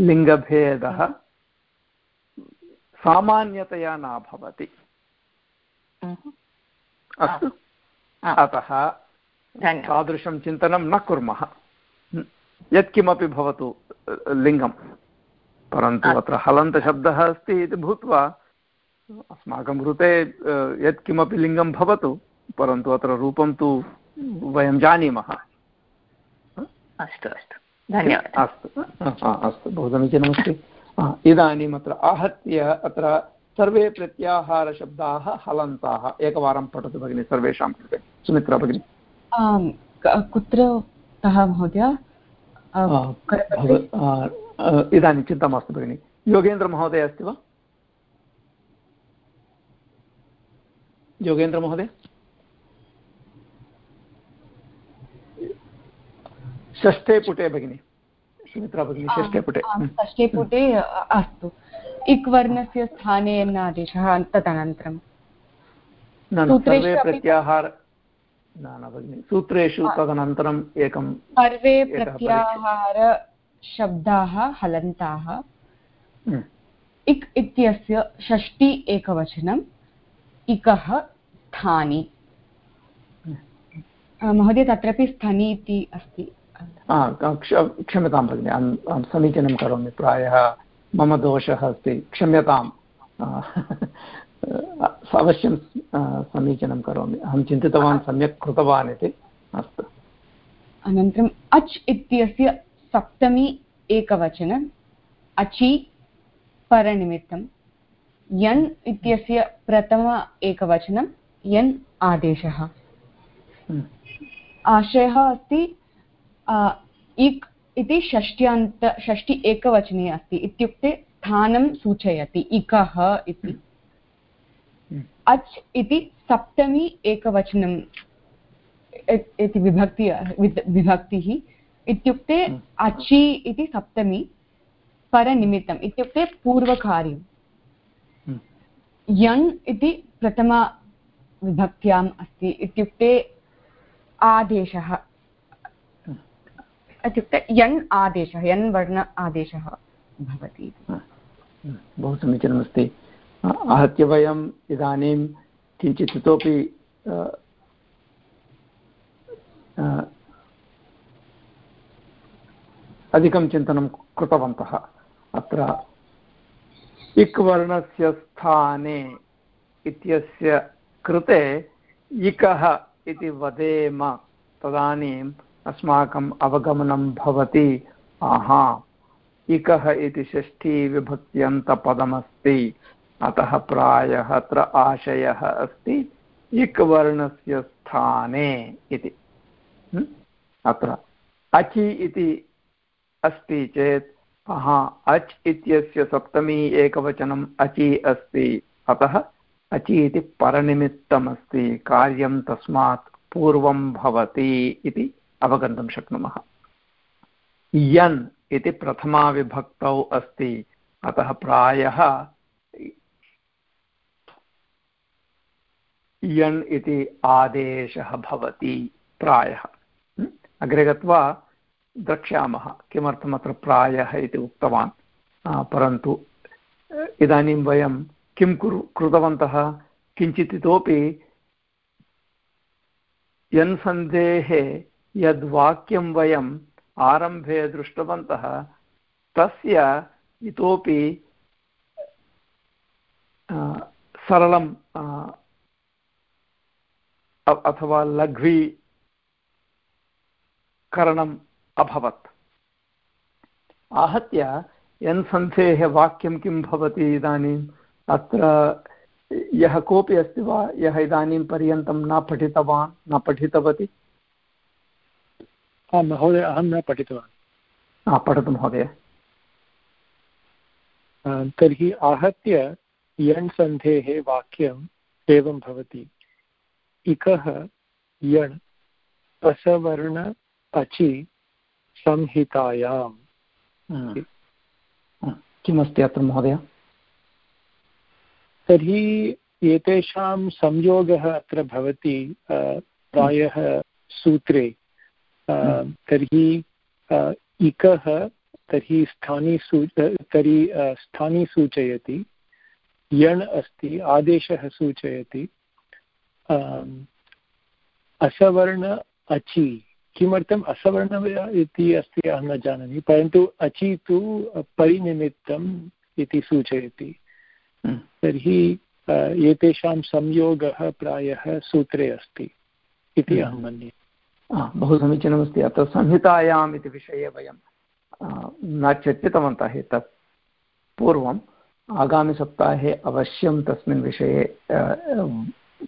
लिङ्गभेदः सामान्यतया न भवति। अस्तु। अतः तादृशं चिन्तनं न कुर्मः। यत्किमपि भवतु लिङ्गं परन्तु अत्र हलन्तशब्दः अस्ति इति भूत्वा अस्माकं कृते यत्किमपि लिङ्गं भवतु परन्तु अत्र रूपं तु वयं जानीमः। अस्तु अस्तु। धन्यवादः। अस्तु। अस्तु बहु समीचीनमस्ति। इदानीम् अत्र आहत्य अत्र सर्वे प्रत्याहारशब्दाः हलन्ताः। एकवारं पठतु भगिनि सर्वेषां कृते। सुमित्रा भगिनि। कुत्र कः महोदय? इदानीं चिन्ता मास्तु भगिनि। योगेन्द्रमहोदय अस्ति वा? योगेन्द्रमहोदय षष्ठे पुटे भगिनि। सुमित्रा भगिनी षष्ठे पुटे। षष्ठे पुटे अस्तु। इक् वर्णस्य स्थाने यन् आदेशः तदनन्तरं। सर्वे प्रत्याहार न न भगिनि सूत्रेषु तदनन्तरम् एकं सर्वे प्रत्याहारशब्दाः हलन्ताः। इक् इत्यस्य षष्टि एकवचनम् इकः स्थानि। महोदय तत्रापि स्थनि इति अस्ति। क्षम्यतां भगिनि अहं समीचीनं करोमि प्रायः मम दोषः अस्ति क्षम्यताम् अवश्यं समीचीनं करोमि। अहं चिन्तितवान् सम्यक् कृतवान् इति अस्तु। अनन्तरम् अच् इत्यस्य सप्तमी एकवचनम् अचि परनिमित्तं। यन् इत्यस्य प्रथम एकवचनं यन् आदेशः। आशयः अस्ति इक् इति षष्ट्यान्त षष्टि एकवचने अस्ति इत्युक्ते स्थानं सूचयति इकः इति। अच् इति सप्तमी एकवचनम् इति विभक्ति विभक्तिः इत्युक्ते अचि इति सप्तमी परनिमित्तम् इत्युक्ते पूर्वकार्यं यण् इति प्रथमविभक्त्याम् अस्ति इत्युक्ते आदेशः। इत्युक्ते यण् आदेशः यण् वर्ण आदेशः भवति बहु समीचीनमस्ति। आहत्य वयम् इदानीं किञ्चित् इतोपि अधिकं चिन्तनं कृतवन्तः। अत्र इक् वर्णस्य स्थाने इत्यस्य कृते इकः इति वदेम तदानीम् अस्माकम् अवगमनं भवति। आहा, इकः इति षष्ठीविभक्त्यन्तपदमस्ति। अतः प्रायः अत्र आशयः अस्ति। इक् वर्णस्य स्थाने इति। अत्र अचि इति अस्ति चेत् हा अच् इत्यस्य सप्तमी एकवचनम् अचि अस्ति। अतः अचि इति परनिमित्तमस्ति। कार्यं तस्मात् पूर्वं भवति इति। अवगन्तुं शक्नुमः। यन् इति प्रथमाविभक्तौ अस्ति, अतः प्रायः यण् इति आदेशः भवति प्रायः। अग्रे गत्वा द्रक्ष्यामः, किमर्थम् अत्र प्रायः इति उक्तवान्? परन्तु इदानीं वयं किं कुरु, कृतवन्तः? किञ्चित् इतोपि यन्सन्धेः यद्वाक्यं वयम् आरम्भे दृष्टवन्तः, तस्य इतोपि सरलं अथवा लघ्वीकरणम् अभवत्। आहत्य यन्सन्धेः वाक्यं किं भवति इदानीम् अत्र यः कोऽपि अस्ति वा? यः इदानीं पर्यन्तं न पठितवान्, न पठितवती? आं महोदय अहं न पठितवान्। पठतु महोदय। तर्हि आहत्य यण् सन्धेः वाक्यम् एवं भवति। इकः यण् असवर्ण अचि संहितायाम्। किमस्ति अत्र महोदय? तर्हि एतेषां संयोगः अत्र भवति प्रायः सूत्रे। तर्हि इकः तर्हि स्थानी सू तर्हि स्थानी सूचयति यण् अस्ति आदेशः सूचयति। असवर्ण अचि किमर्थम् असवर्ण इति अस्ति अहं न जानामि परन्तु अचि तु परिनिमित्तम् इति सूचयति। तर्हि एतेषां संयोगः प्रायः सूत्रे अस्ति इति अहं मन्ये। बहु समीचीनमस्ति अत्र संहितायाम् इति विषये वयं न चर्चितवन्तः एतत् पूर्वम्। आगामिसप्ताहे अवश्यं तस्मिन् विषये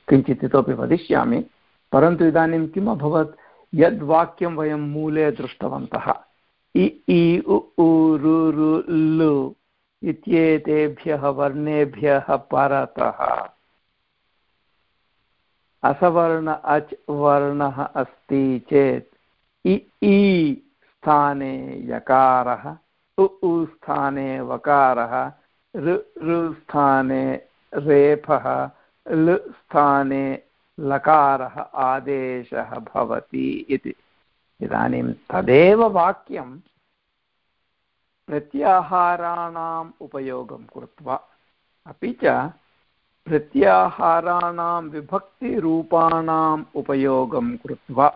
किञ्चित् इतोपि वदिष्यामि। परन्तु इदानीं किम् अभवत्? यद्वाक्यं वयं मूले दृष्टवन्तः। इ इ उ, रु रु, लु इत्येतेभ्यः वर्णेभ्यः परतः। असवर्ण अच् वर्णः अस्ति चेत् इ इ स्थाने यकारः, उ उ स्थाने वकारः ऋ स्थाने रेफः, लृ स्थाने लकारः आदेशः भवति इति। इदानीं तदेव वाक्यं प्रत्याहाराणाम् उपयोगं कृत्वा अपि च प्रत्याहाराणां विभक्तिरूपाणाम् उपयोगं कृत्वा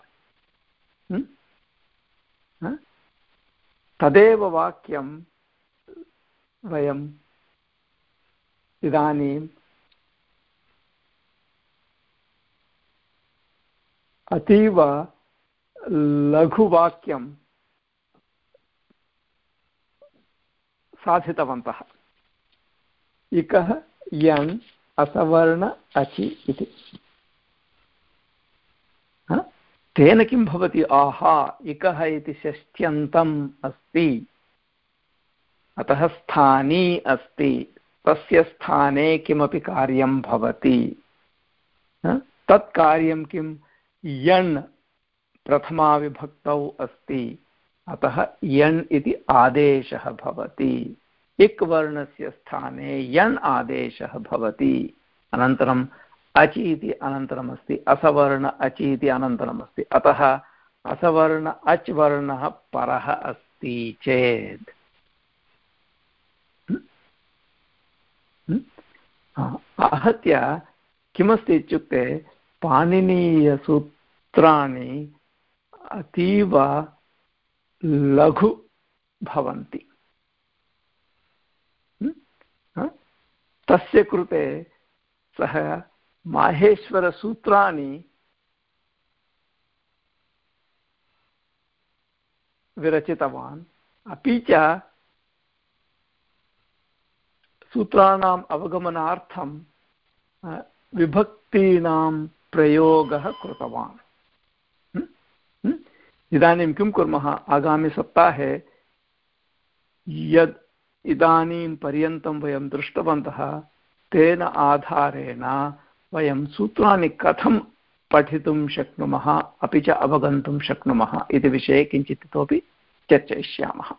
तदेव वाक्यं वयम् इदानीं अतीव लघुवाक्यं साधितवन्तः। इकः यन् असवर्ण अचि इति। तेन किं भवति? आहा, इकः इति षष्ठ्यन्तम् अस्ति। अतः स्थानी अस्ति। तस्य स्थाने किमपि कार्यं भवति। तत् कार्यं किं? यण् प्रथमाविभक्तौ अस्ति। अतः यण् इति आदेशः भवति। इक् वर्णस्य स्थाने यण् आदेशः भवति। अनन्तरम् अचि इति अनन्तरमस्ति, असवर्ण अचि इति अनन्तरमस्ति। अतः असवर्ण अच् वर्णः परः अस्ति चेत्। आहत्य किमस्ति इत्युक्ते पाणिनीयसूत्राणि अतीव लघु भवन्ति। तस्य कृते सः माहेश्वरसूत्राणि विरचितवान्। अपि च सूत्राणाम् अवगमनार्थं विभक्तीनां प्रयोगः कृतवान्। इदानीं किं कुर्मः? आगामिसप्ताहे यद् इदानीं पर्यन्तं वयं दृष्टवन्तः तेन आधारेण वयं सूत्राणि कथं पठितुं शक्नुमः अपि च अवगन्तुं शक्नुमः इति विषये किञ्चित् इतोपि चर्चयिष्यामः।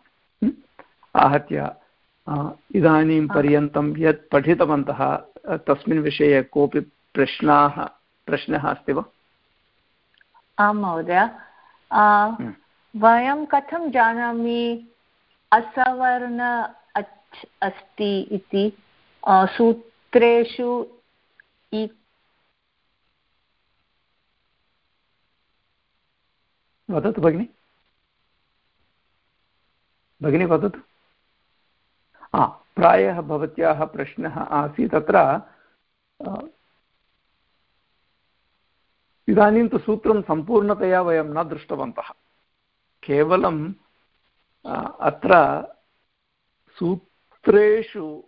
आहत्य इदानीं पर्यन्तं यत् पठितवन्तः तस्मिन् विषये कोऽपि प्रश्नाः प्रश्नः अस्ति वा? आं महोदय। वयं कथं जानामि? असवर्ण अच् अस्ति इति। सूत्रेषु वदतु भगिनि। भगिनि, वदतु। हा प्रायः भवत्याः प्रश्नः आसीत् अत्र इदानीं तु सूत्रं सम्पूर्णतया वयं न दृष्टवन्तः। केवलं अत्र सूत्रेषु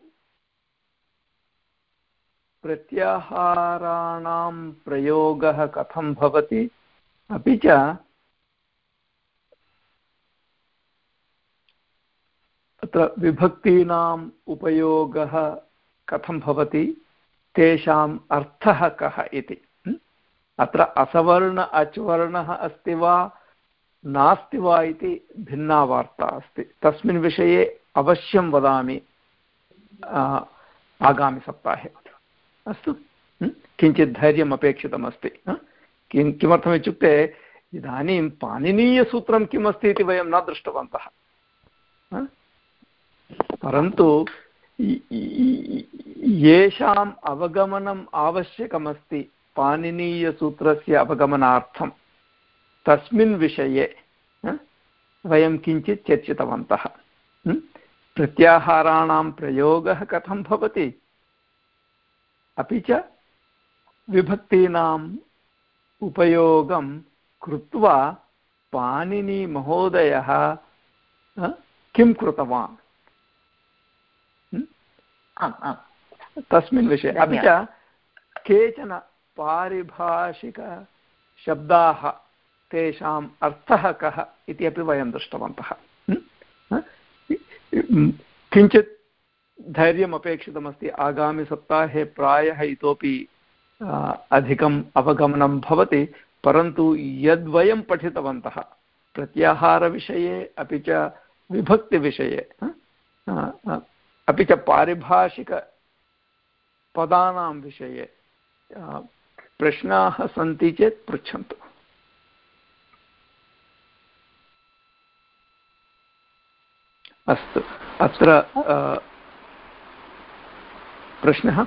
प्रत्याहाराणां प्रयोगः कथं भवति? अपि च अत्र विभक्तीनाम् उपयोगः कथं भवति? तेषाम् अर्थः कः इति। अत्र असवर्ण अच्वर्णः अस्ति वा? नास्ति वा इति भिन्ना वार्ता अस्ति। तस्मिन् विषये अवश्यं वदामि। आगामिसप्ताहे अस्तु। किञ्चित् धैर्यम् अपेक्षितमस्ति किं किमर्थमित्युक्ते इदानीं पाणिनीयसूत्रं किमस्ति इति वयं न दृष्टवन्तः। परन्तु येषाम् अवगमनम् आवश्यकमस्ति पाणिनीयसूत्रस्य अवगमनार्थं। तस्मिन् विषये वयं किञ्चित् चर्चितवन्तः। प्रत्याहाराणां प्रयोगः कथं भवति? अपि च विभक्तीनाम् उपयोगं कृत्वा पाणिनिमहोदयः किं कृतवान्? तस्मिन् विषये, अपि च केचन पारिभाषिकशब्दाः तेषाम् अर्थः कः इति अपि वयं दृष्टवन्तः। किञ्चित् धैर्यम् अपेक्षितमस्ति आगामिसप्ताहे प्रायः इतोपि अधिकम् अवगमनं भवति, परन्तु यद्वयं पठितवन्तः, प्रत्याहारविषये अपि च विभक्तिविषये अपि च पारिभाषिकपदानां विषये प्रश्नाः सन्ति चेत् पृच्छन्तु। अस्तु। अत्र प्रश्नः?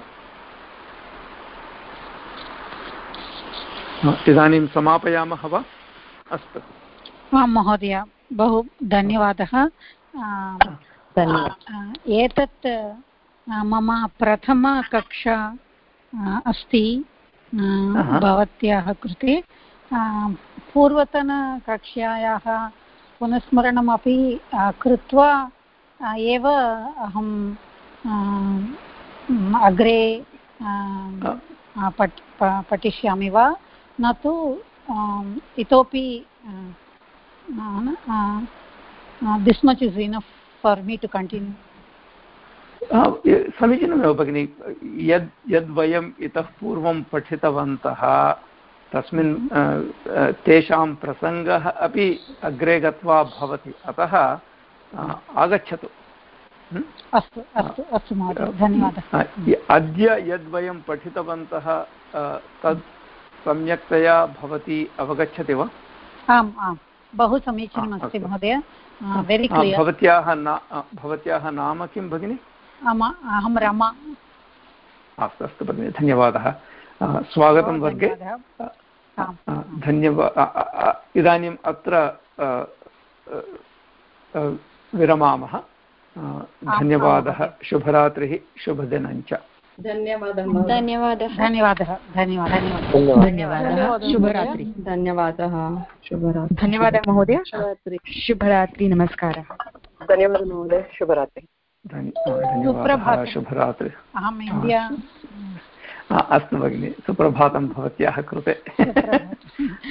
इदानीं समापयामः वा? अस्तु। आं महोदय बहु धन्यवादः। एतत् मम प्रथमकक्षा अस्ति भवत्याः कृते। पूर्वतनकक्ष्यायाः पुनस्मरणमपि कृत्वा एव अहं अग्रे पठ पठिष्यामि वा? न तु इतोपि this much is enough for me to continue समीचीनमेव भगिनि यद् यद्वयम् इतः पूर्वं पठितवन्तः तस्मिन् तेषां प्रसङ्गः अपि अग्रे गत्वा भवति। अतः आगच्छतु। अस्तु अस्तु अस्तु महोदय धन्यवादः। अद्य यद्वयं पठितवन्तः तत् सम्यक्तया भवती अवगच्छति वा? आम् आम्। बहु समीचीनमस्ति महोदय। भवत्याः ना भवत्याः नाम किं भगिनि? अहं रमा। अस्तु अस्तु भगिनि धन्यवादः। स्वागतं वर्गे। धन्यवाद इदानीम् अत्र विरमामः। धन्यवादः। शुभरात्रिः। शुभदिनञ्च। धन्यवादः धन्यवादः। धन्यवादः। धन्यवादः। धन्यवादः। शुभरात्रि। धन्यवादः। शुभरात्रि। धन्यवादः महोदय। शुभरात्रि। नमस्कारः। धन्यवादः महोदय। शुभरात्रि। धन्यवादः। शुभरात्रि। अहम् इण्डिया अस्तु भगिनि सुप्रभातं भवत्याः कृते।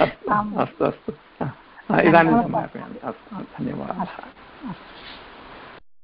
अस्तु अस्तु अस्तु। इदानीं समापयामि। अस्तु धन्यवादः।